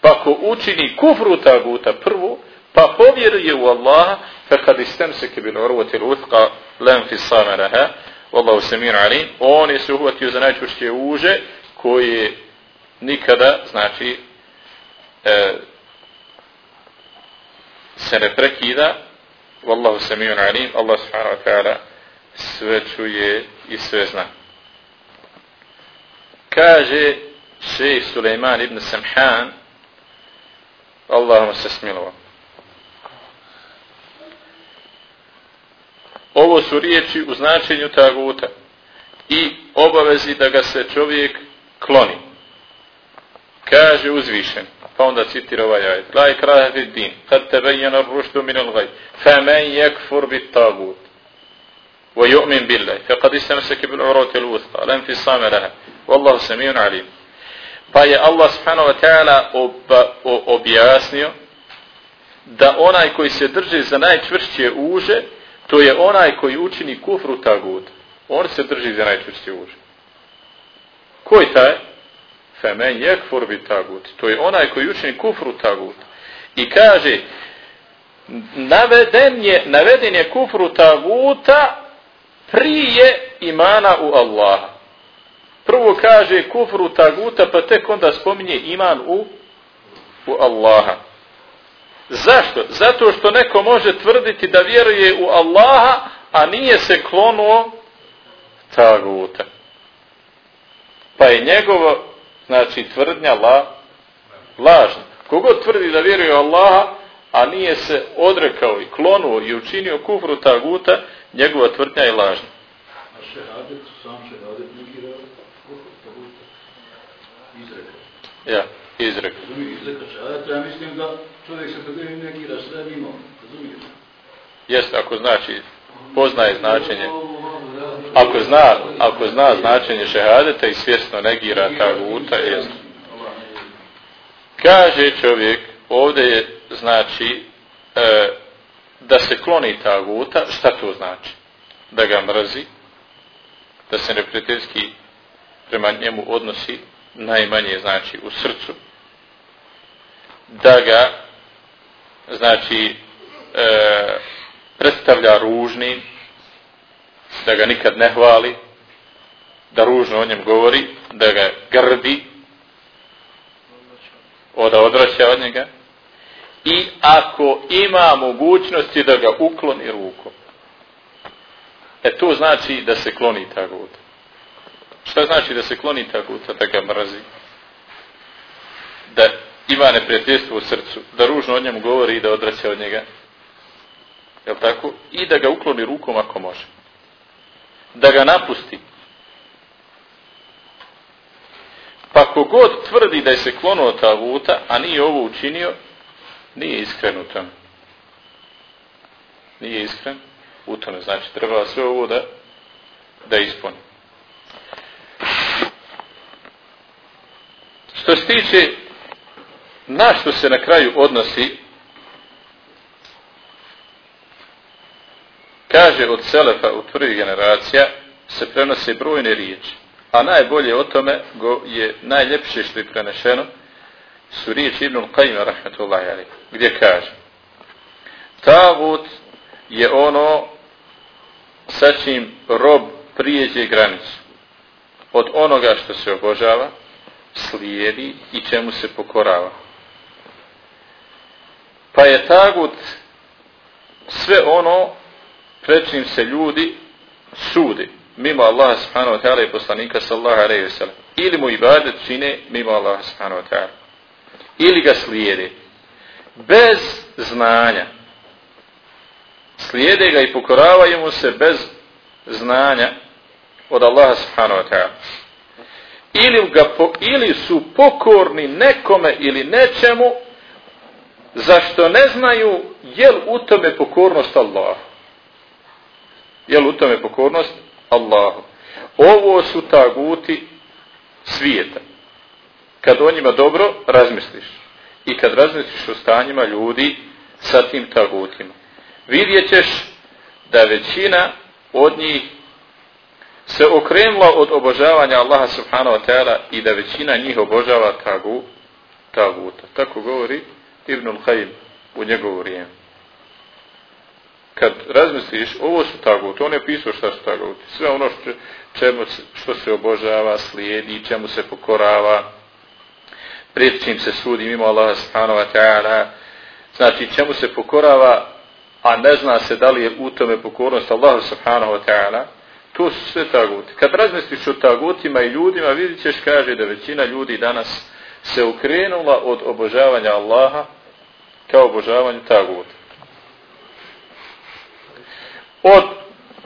Pa ko učini kufru taguta prvo, pa povjeruje u Allaha, fa kad istamsake bil urvati l'uthqa lam fi samaraha, wallahu samir alim, on je se uhvatio za najčvršće uže, koje nikada, znači, e, se ne prekida, wallahu samir alim, Allah subhanahu wa ta'ala sve čuje i sve zna. Kaže šejh Suleiman ibn Samhan, Allahum se smilova. Ovo su riječi u značenju taguta i obavezi da ga se čovjek kloni. Kaže uzvišen, pa onda citira ovaj ajet. La ikraha fi din, kad tebejena ruštu min al gaj, fa men yakfur bit tagut. ويؤمن بالله فقد استمسك بالعروة الوثقى لا انفصام لها والله سميع عليم Pa je Allah subhanahu wa ta'ala objasnio da onaj koji se drži za najčvršće uže, to je onaj koji učini kufru tagud. On se drži za najčvršće uže. Koji taj? Femen jekfur bi tagud. To je onaj koji učini kufru tagud. I kaže, naveden je, naveden je kufru taguta prije imana u Allaha. Prvo kaže kufru taguta, pa tek onda spominje iman u, u Allaha. Zašto? Zato što neko može tvrditi da vjeruje u Allaha, a nije se klonuo taguta. Pa je njegovo, znači, tvrdnja la, lažna. Kogod tvrdi da vjeruje u Allaha, a nije se odrekao i klonuo i učinio kufru taguta, njegova tvrdnja je lažna. A šehadet, sam šehadet neki Ja, izrek. Razumije, šehadet, ja mislim da čovjek se ne negira sve mimo. Razumije? Jeste, ako znači, poznaje značenje. Ako zna, ako zna značenje šehadeta i svjesno negira ta guta, jest. Kaže čovjek, ovdje je, znači, e, da se kloni ta guta, šta to znači? Da ga mrzi, da se neprijateljski prema njemu odnosi najmanje znači u srcu da ga znači e, predstavlja ružnim da ga nikad ne hvali da ružno o njem govori da ga grdi da odvraća od njega i ako ima mogućnosti da ga ukloni rukom e to znači da se kloni ta guta Šta znači da se kloni ta guta, da ga mrazi? Da ima neprijateljstvo u srcu, da ružno o njemu govori i da odraća od njega. Jel tako? I da ga ukloni rukom ako može. Da ga napusti. Pa kogod tvrdi da je se klonuo ta vuta, a nije ovo učinio, nije iskren u. Nije iskren u tome. Znači, treba sve ovo da, da ispuni. Što se tiče na što se na kraju odnosi kaže od Selefa u prvih generacija se prenose brojne riječi a najbolje o tome go je najljepše što je prenešeno su riječi Ibn Qajma rahmetullahi alaih gdje kaže tagut je ono sa čim rob prijeđe granicu od onoga što se obožava slijedi i čemu se pokorava. Pa je tagut sve ono pred čim se ljudi sudi mimo Allaha subhanahu wa ta'ala i poslanika alaihi wa sallam. Ili mu ibadet čine mimo Allaha subhanahu wa ta'ala. Ili ga slijede. Bez znanja. Slijede ga i pokoravaju mu se bez znanja od Allaha subhanahu wa ta'ala. Ili, ga po, ili su pokorni nekome ili nečemu zašto ne znaju jel u tome pokornost Allah jel u tome pokornost Allahu ovo su taguti svijeta kad o njima dobro razmisliš i kad razmisliš o stanjima ljudi sa tim tagutima vidjet ćeš da većina od njih se okrenula od obožavanja Allaha subhanahu wa ta'ala i da većina njih obožava tagu, taguta. Tako govori Ibnul Hayim u njegovu vrijeme. Kad razmisliš, ovo su tagut, on je pisao šta su taguti. Sve ono što, čemu, što se obožava, slijedi, čemu se pokorava, pred čim se sudi mimo Allaha subhanahu wa ta'ala, znači čemu se pokorava, a ne zna se da li je u tome pokornost Allahu subhanahu wa ta'ala, to su sve taguti. Kad razmisliš o tagutima i ljudima, vidit ćeš, kaže da većina ljudi danas se ukrenula od obožavanja Allaha kao obožavanju taguta. Od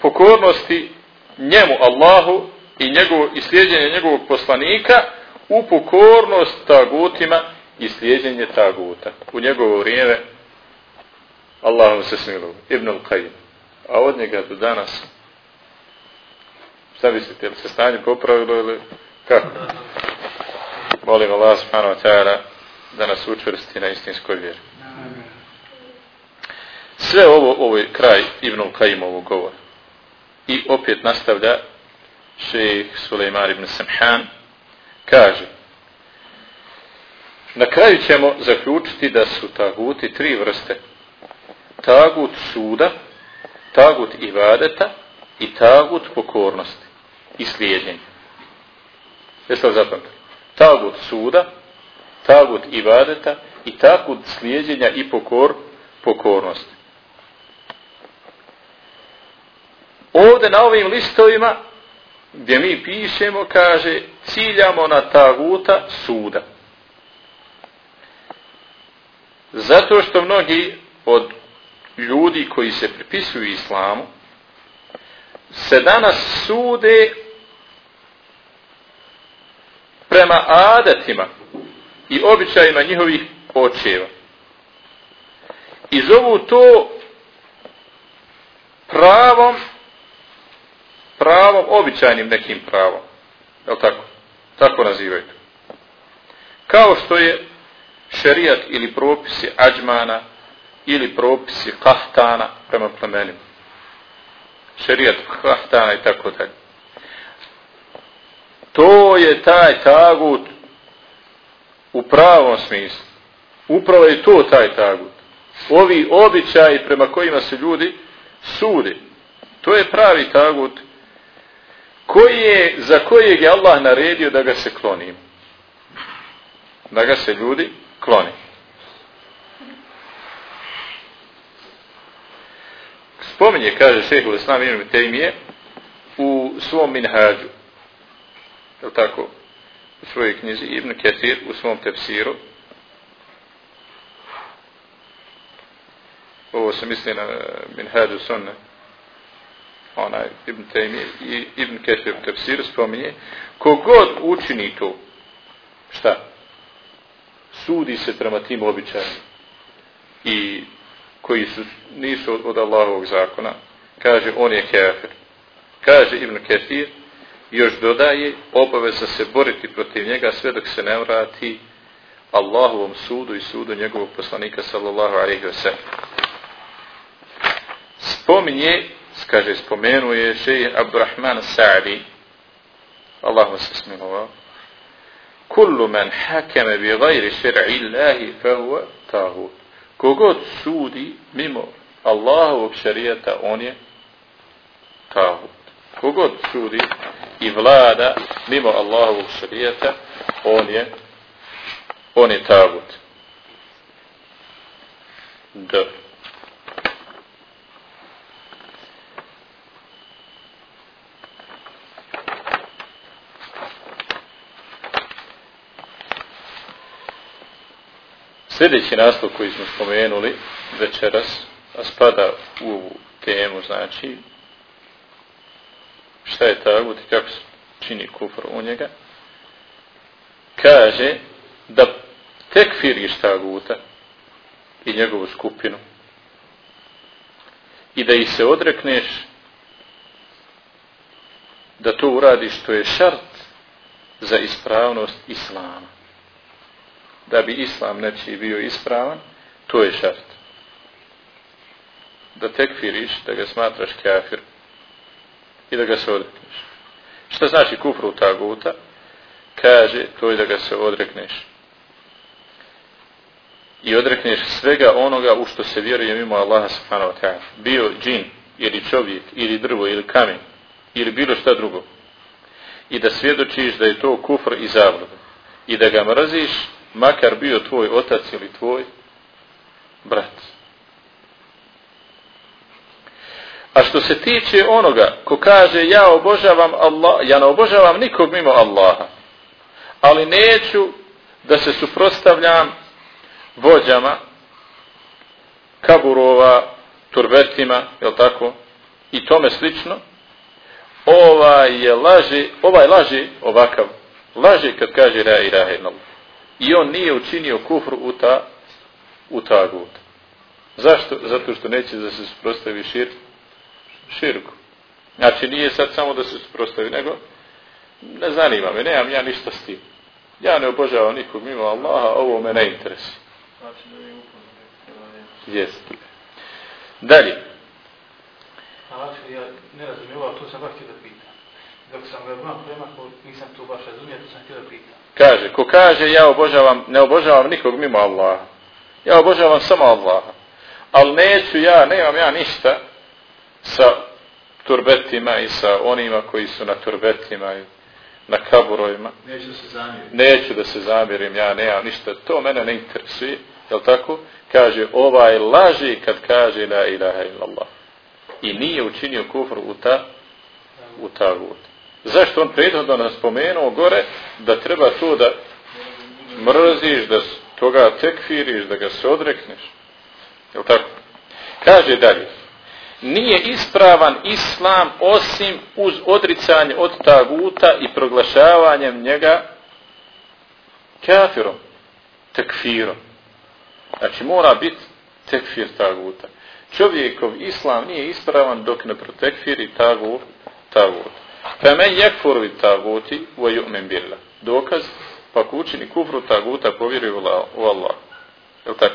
pokornosti njemu Allahu i, njegovo, i slijedjenje njegovog poslanika u pokornost tagutima i slijedjenje taguta. U njegovo vrijeme Allahom se smilu. Ibn al-Qayyim. A od njega do danas šta mislite, li se stanje popravilo ili kako? Molim Allah subhanahu wa ta'ala da nas učvrsti na istinskoj vjeri. Sve ovo, ovo je kraj Ibn al-Qayyimovog govora. I opet nastavlja šejh Sulejman ibn Samhan kaže Na kraju ćemo zaključiti da su taguti tri vrste. Tagut suda, tagut ibadeta i tagut pokornosti i slijedjenja. Jeste li zapamtili? Tagut suda, tagut ibadeta i tagut slijedjenja i pokor, pokornosti. Ovde na ovim listovima gdje mi pišemo, kaže, ciljamo na taguta suda. Zato što mnogi od ljudi koji se pripisuju islamu se danas sude prema adetima i običajima njihovih očeva. I zovu to pravom pravom, običajnim nekim pravom. Je li tako? Tako nazivaju. Kao što je šerijat ili propisi ađmana ili propisi kahtana prema plemenima. Šerijat kahtana i tako dalje. To je taj tagut u pravom smislu. Upravo je to taj tagut. Ovi običaji prema kojima se ljudi sudi. To je pravi tagut koji je, za kojeg je Allah naredio da ga se klonim. Da ga se ljudi kloni. Spominje, kaže šehu Islam ibn Tejmije, u svom minhađu, je tako, u svojoj knjizi Ibn Ketir, u svom tefsiru, ovo se misli na minhađu sunne, onaj Ibn Taymi i Ibn Ketir u tefsiru spominje, kogod učini to, šta? Sudi se prema tim običajima i koji su, nisu od, Allahovog zakona, kaže on je kafir. Kaže Ibn Ketir, još dodaje obaveza se boriti protiv njega sve dok se ne vrati Allahovom sudu i sudu njegovog poslanika sallallahu alaihi wa sallam. Spominje kaže, spomenuje šeji Abdurrahman Sa'di Allah vas smilovao, kullu men hakeme bi gajri šir'i Allahi fa huwa tahut. Kogod sudi mimo Allahovog šarijeta, on je tahut. Kogod sudi i vlada mimo Allahovog šarijeta, on je on je tahut. D. Sljedeći naslov koji smo spomenuli večeras, a spada u ovu temu, znači šta je tagut i kako se čini kufr u njega, kaže da tekfiriš taguta i njegovu skupinu i da ih se odrekneš da to uradiš što je šart za ispravnost Islama da bi islam nečiji bio ispravan, to je šart. Da tekfiriš, da ga smatraš kafir i da ga se odrekneš. Šta znači kufru taguta? Kaže, to je da ga se odrekneš. I odrekneš svega onoga u što se vjeruje mimo Allaha subhanahu wa ta'ala. Bio džin, ili čovjek, ili drvo, ili kamen, ili bilo šta drugo. I da svjedočiš da je to kufr i zavlada. I da ga mraziš makar bio tvoj otac ili tvoj brat. A što se tiče onoga ko kaže ja obožavam Allah, ja ne obožavam nikog mimo Allaha, ali neću da se suprostavljam vođama, kaburova, turbetima, jel tako, i tome slično, ovaj je laži, ovaj laži ovakav, laži kad kaže la ilaha illallah i on nije učinio kufru u, ta, u tagut. Zašto? Zato što neće da se suprostavi šir, širku. Znači nije sad samo da se suprostavi, nego ne zanima me, nemam ja ništa s tim. Ja ne obožavam nikog mimo Allaha, ovo me ne interesi. Znači Jeste. Dalje. Znači, ja ne razumijem, to sam baš da pitam. Dok sam ga imao prema, nisam to baš razumio, to sam htio pitam. Kaže, ko kaže ja obožavam, ne obožavam nikog mimo Allaha. Ja obožavam samo Allaha. Ali neću ja, nemam ja ništa sa turbetima i sa onima koji su na turbetima i na kaburovima. Neću da se zamirim. Neću da se zamirim, ja nemam ništa. To mene ne interesuje. Jel tako? Kaže, ovaj laži kad kaže la ilaha illallah. I nije učinio kufru u ta, u ta. Zašto on prethodno nas spomenuo gore da treba to da mrziš, da toga tekfiriš, da ga se odrekneš? Je tako? Kaže dalje. Nije ispravan islam osim uz odricanje od taguta i proglašavanjem njega kafirom, tekfirom. Znači mora biti tekfir taguta. Čovjekov islam nije ispravan dok ne protekfiri tagut. tagut. Femen jekfur vid taguti wa yu'min billah. Dokaz, pa učini kufru taguta povjeruje u Allah. Je tako?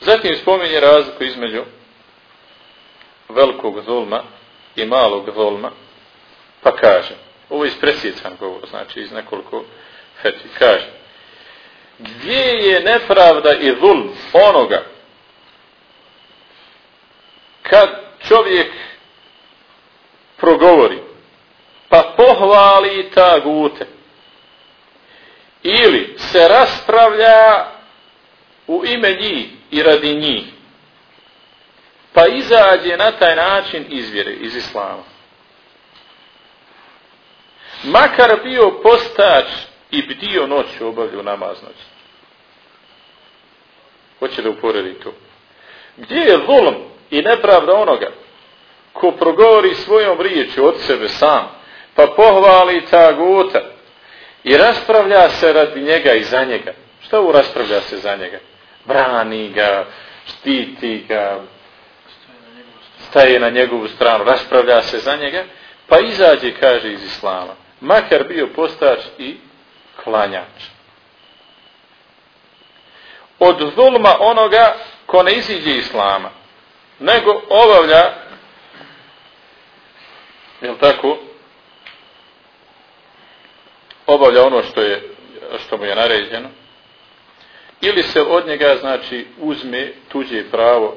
Zatim spominje razliku između velikog zulma i malog zulma, pa kaže, ovo je ispresjecan govor, znači iz nekoliko feti, kaže, gdje je nepravda i zulm onoga kad čovjek progovori, pa pohvali ta gute. Ili se raspravlja u ime njih i radi njih. Pa izađe na taj način izvjere iz islama. Makar bio postač i bdio noću obavljao namaz noć. Hoće da uporedi to. Gdje je zulom i nepravda onoga ko progovori svojom riječu od sebe sam, pa pohvali ta guta i raspravlja se radi njega i za njega. Šta u raspravlja se za njega? Brani ga, štiti ga, staje na njegovu stranu, raspravlja se za njega, pa izađe, kaže, iz islama. Makar bio postač i klanjač. Od zulma onoga ko ne iziđe islama, nego obavlja jel tako, obavlja ono što je što mu je naređeno ili se od njega znači uzme tuđe pravo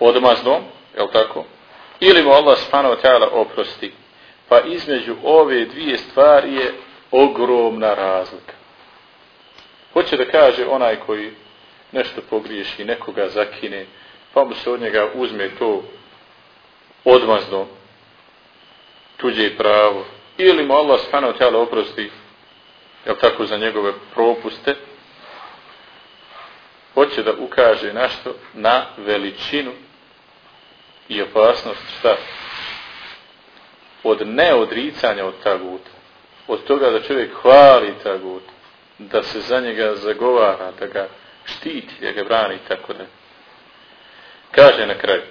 odmazdom, jel tako? Ili mu Allah subhanahu wa oprosti. Pa između ove dvije stvari je ogromna razlika. Hoće da kaže onaj koji nešto pogriješi, nekoga zakine, pa mu se od njega uzme to odmazdom, tuđe pravo, ili mu Allah subhanahu ta'ala oprosti, jel tako, za njegove propuste, hoće da ukaže našto na veličinu i opasnost šta? Od neodricanja od taguta. Od toga da čovjek hvali tagut, da se za njega zagovara, da ga štiti, da ga brani tako da. Kaže na kraju,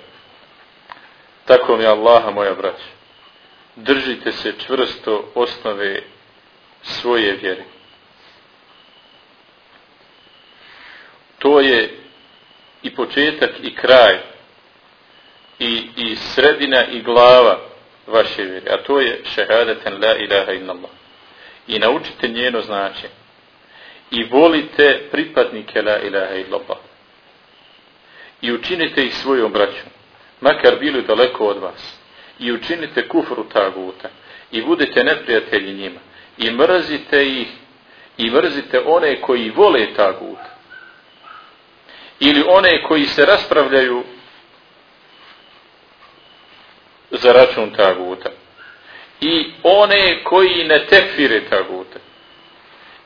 tako mi Allaha moja braća, držite se čvrsto osnove svoje vjere. To je i početak i kraj i, i sredina i glava vaše vjere, a to je šehadeten la ilaha illallah. I naučite njeno značenje. I volite pripadnike la ilaha illallah. I učinite ih svojom braćom, makar bili daleko od vas. I učinite kufru taguta. I budete neprijatelji njima. I mrzite ih. I mrzite one koji vole taguta. Ili one koji se raspravljaju za račun taguta. I one koji ne tekfire taguta.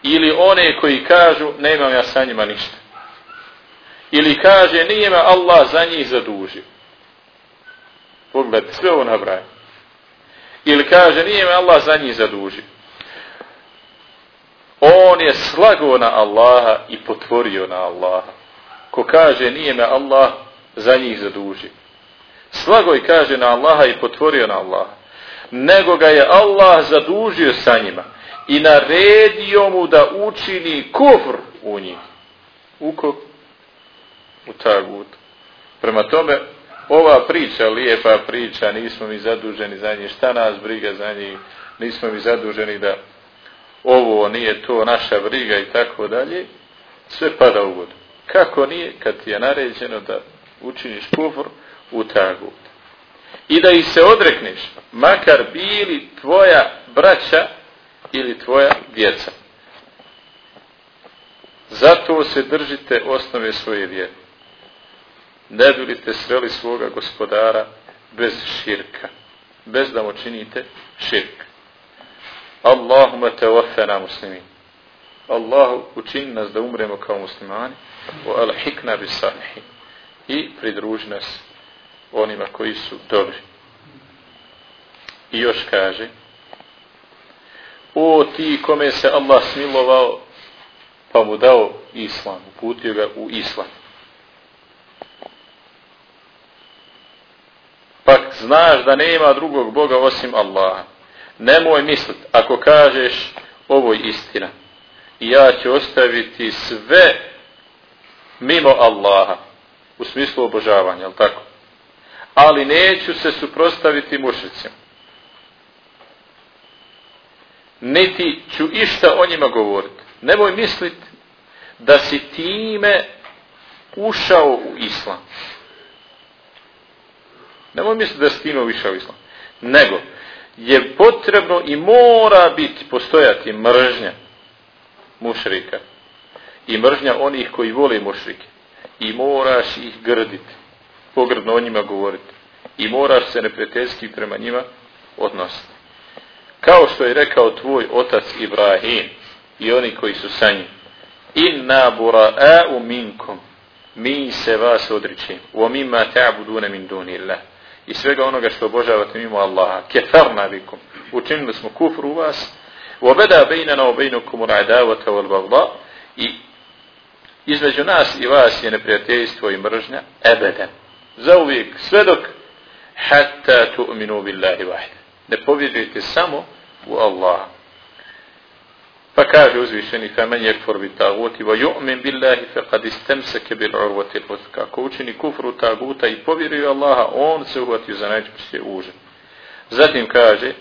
Ili one koji kažu nemam ja sa njima ništa. Ili kaže nije me Allah za njih zadužio. Pogledajte, sve ovo nabraje. Ili kaže nije me Allah za njih zadužio. On je slago na Allaha i potvorio na Allaha. Ko kaže nije me Allah za njih zadužio slago kaže na Allaha i potvorio na Allaha. Nego ga je Allah zadužio sa njima i naredio mu da učini kufr u njih. Uko? U tagut. Prema tome, ova priča, lijepa priča, nismo mi zaduženi za njih, šta nas briga za njih, nismo mi zaduženi da ovo nije to naša briga i tako dalje, sve pada u vodu. Kako nije kad ti je naređeno da učiniš kufr, u tagut. I da ih se odrekneš, makar bili tvoja braća ili tvoja djeca. Zato se držite osnove svoje vjere. Ne bilite sreli svoga gospodara bez širka. Bez da mu činite širk. Allahumma te wafena muslimin. Allahu učini nas da umremo kao muslimani. O alhikna salihin. I pridruži nas onima koji su dobri. I još kaže, o ti kome se Allah smilovao, pa mu dao islam, uputio ga u islam. Znaš da nema drugog Boga osim Allaha. Nemoj mislit, ako kažeš ovo je istina, ja ću ostaviti sve mimo Allaha, u smislu obožavanja, jel tako? ali neću se suprostaviti mušicima. Niti ću išta o njima govoriti. Nemoj misliti da si time ušao u islam. Nemoj misliti da si time ušao u islam. Nego, je potrebno i mora biti, postojati mržnja mušrika. I mržnja onih koji vole mušrike. I moraš ih grditi pogrdno o njima govoriti. I moraš se neprijateljski prema njima odnositi. Kao što je rekao tvoj otac Ibrahim i oni koji su sa njim. Inna bura'a'u minkum. Mi se vas odričim. Wa mimma ta'budune min dunillah. I svega onoga što obožavate mimo Allaha. Kefarna bikum. Učinili smo kufru u vas. Wa beda bejnana wa bejnukum ur'adavata wal bagda. I između nas i vas je neprijateljstvo i mržnja ebeden za uvijek, sve dok hatta tu'minu billahi wahid. Ne povjerujete samo u Allaha. Pa kaže uzvišeni kamen je kfor bi taguti va ju'min billahi fe kad istemseke bil urvati l'utka. Ako učini kufru taguta i povjeruje Allaha, on se uhvatio za najčešće uže. Zatim kaže,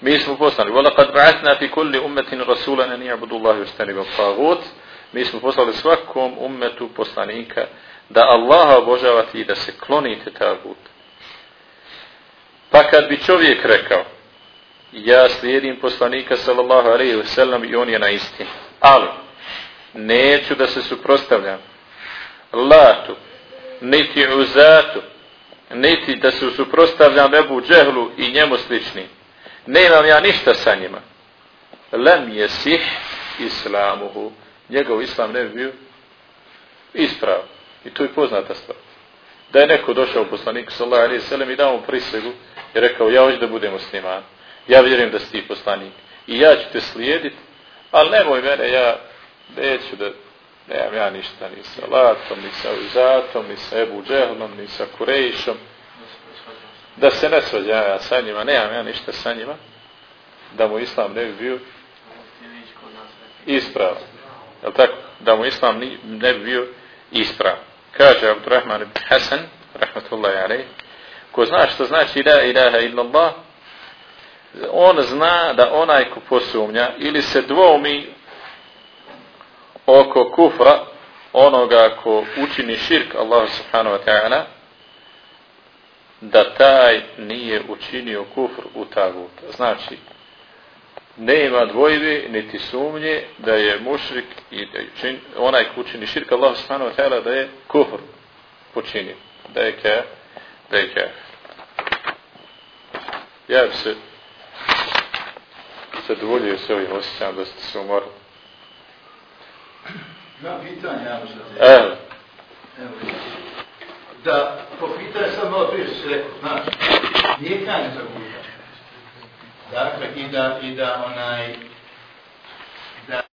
mi smo poslali, vola kad ba'atna fi kulli ummetin rasulana ni abudullahi ustanibam tagut, mi smo poslali svakom ummetu poslanika da Allaha obožavate i da se klonite taguta. Pa kad bi čovjek rekao, ja slijedim poslanika sallallahu alaihi wa sallam i on je na istini. Ali, neću da se suprostavljam latu, niti uzatu, niti da se suprostavljam Ebu Džehlu i njemu slični. Nemam ja ništa sa njima. Lem je sih islamuhu. Njegov islam ne bi bio isprav. I to je poznata stvar. Da je neko došao u poslaniku sallallahu alaihi sallam i dao mu prisegu i rekao ja hoću da budem musliman. Ja vjerujem da si ti poslanik. I ja ću te slijediti, ali nemoj mene, ja neću da nemam ja ništa ni sa Latom, ni sa Uzatom, ni sa Ebu Džehlom, ni sa Kurejšom. Da se ne svađa ja sa njima, nemam ja ništa sa njima. Da mu Islam ne bi bio ispravan. Jel tako? Da mu Islam ne bi bio ispravan. Kaže Abdurrahman ibn Hasan, rahmatullahi alaih, ko zna što znači la ilaha illallah, on zna da onaj ko posumnja ili se dvomi oko kufra onoga ko učini širk Allah subhanahu wa ta'ala da taj nije učinio kufr u tagut. Znači, nema dvojbe niti sumnje da je mušrik i onaj ko učini širk Allah subhanahu wa ta'ala da je kufr počinio. Da je ke, da je ke. Ja bi se zadovoljio se ovim osjećam da ste se umorili. Ima pitanje, ja Evo. Evo. Da, po pitanju sam malo prije što si rekao, znaš, nije kanje za. Dakle, i da, i da onaj,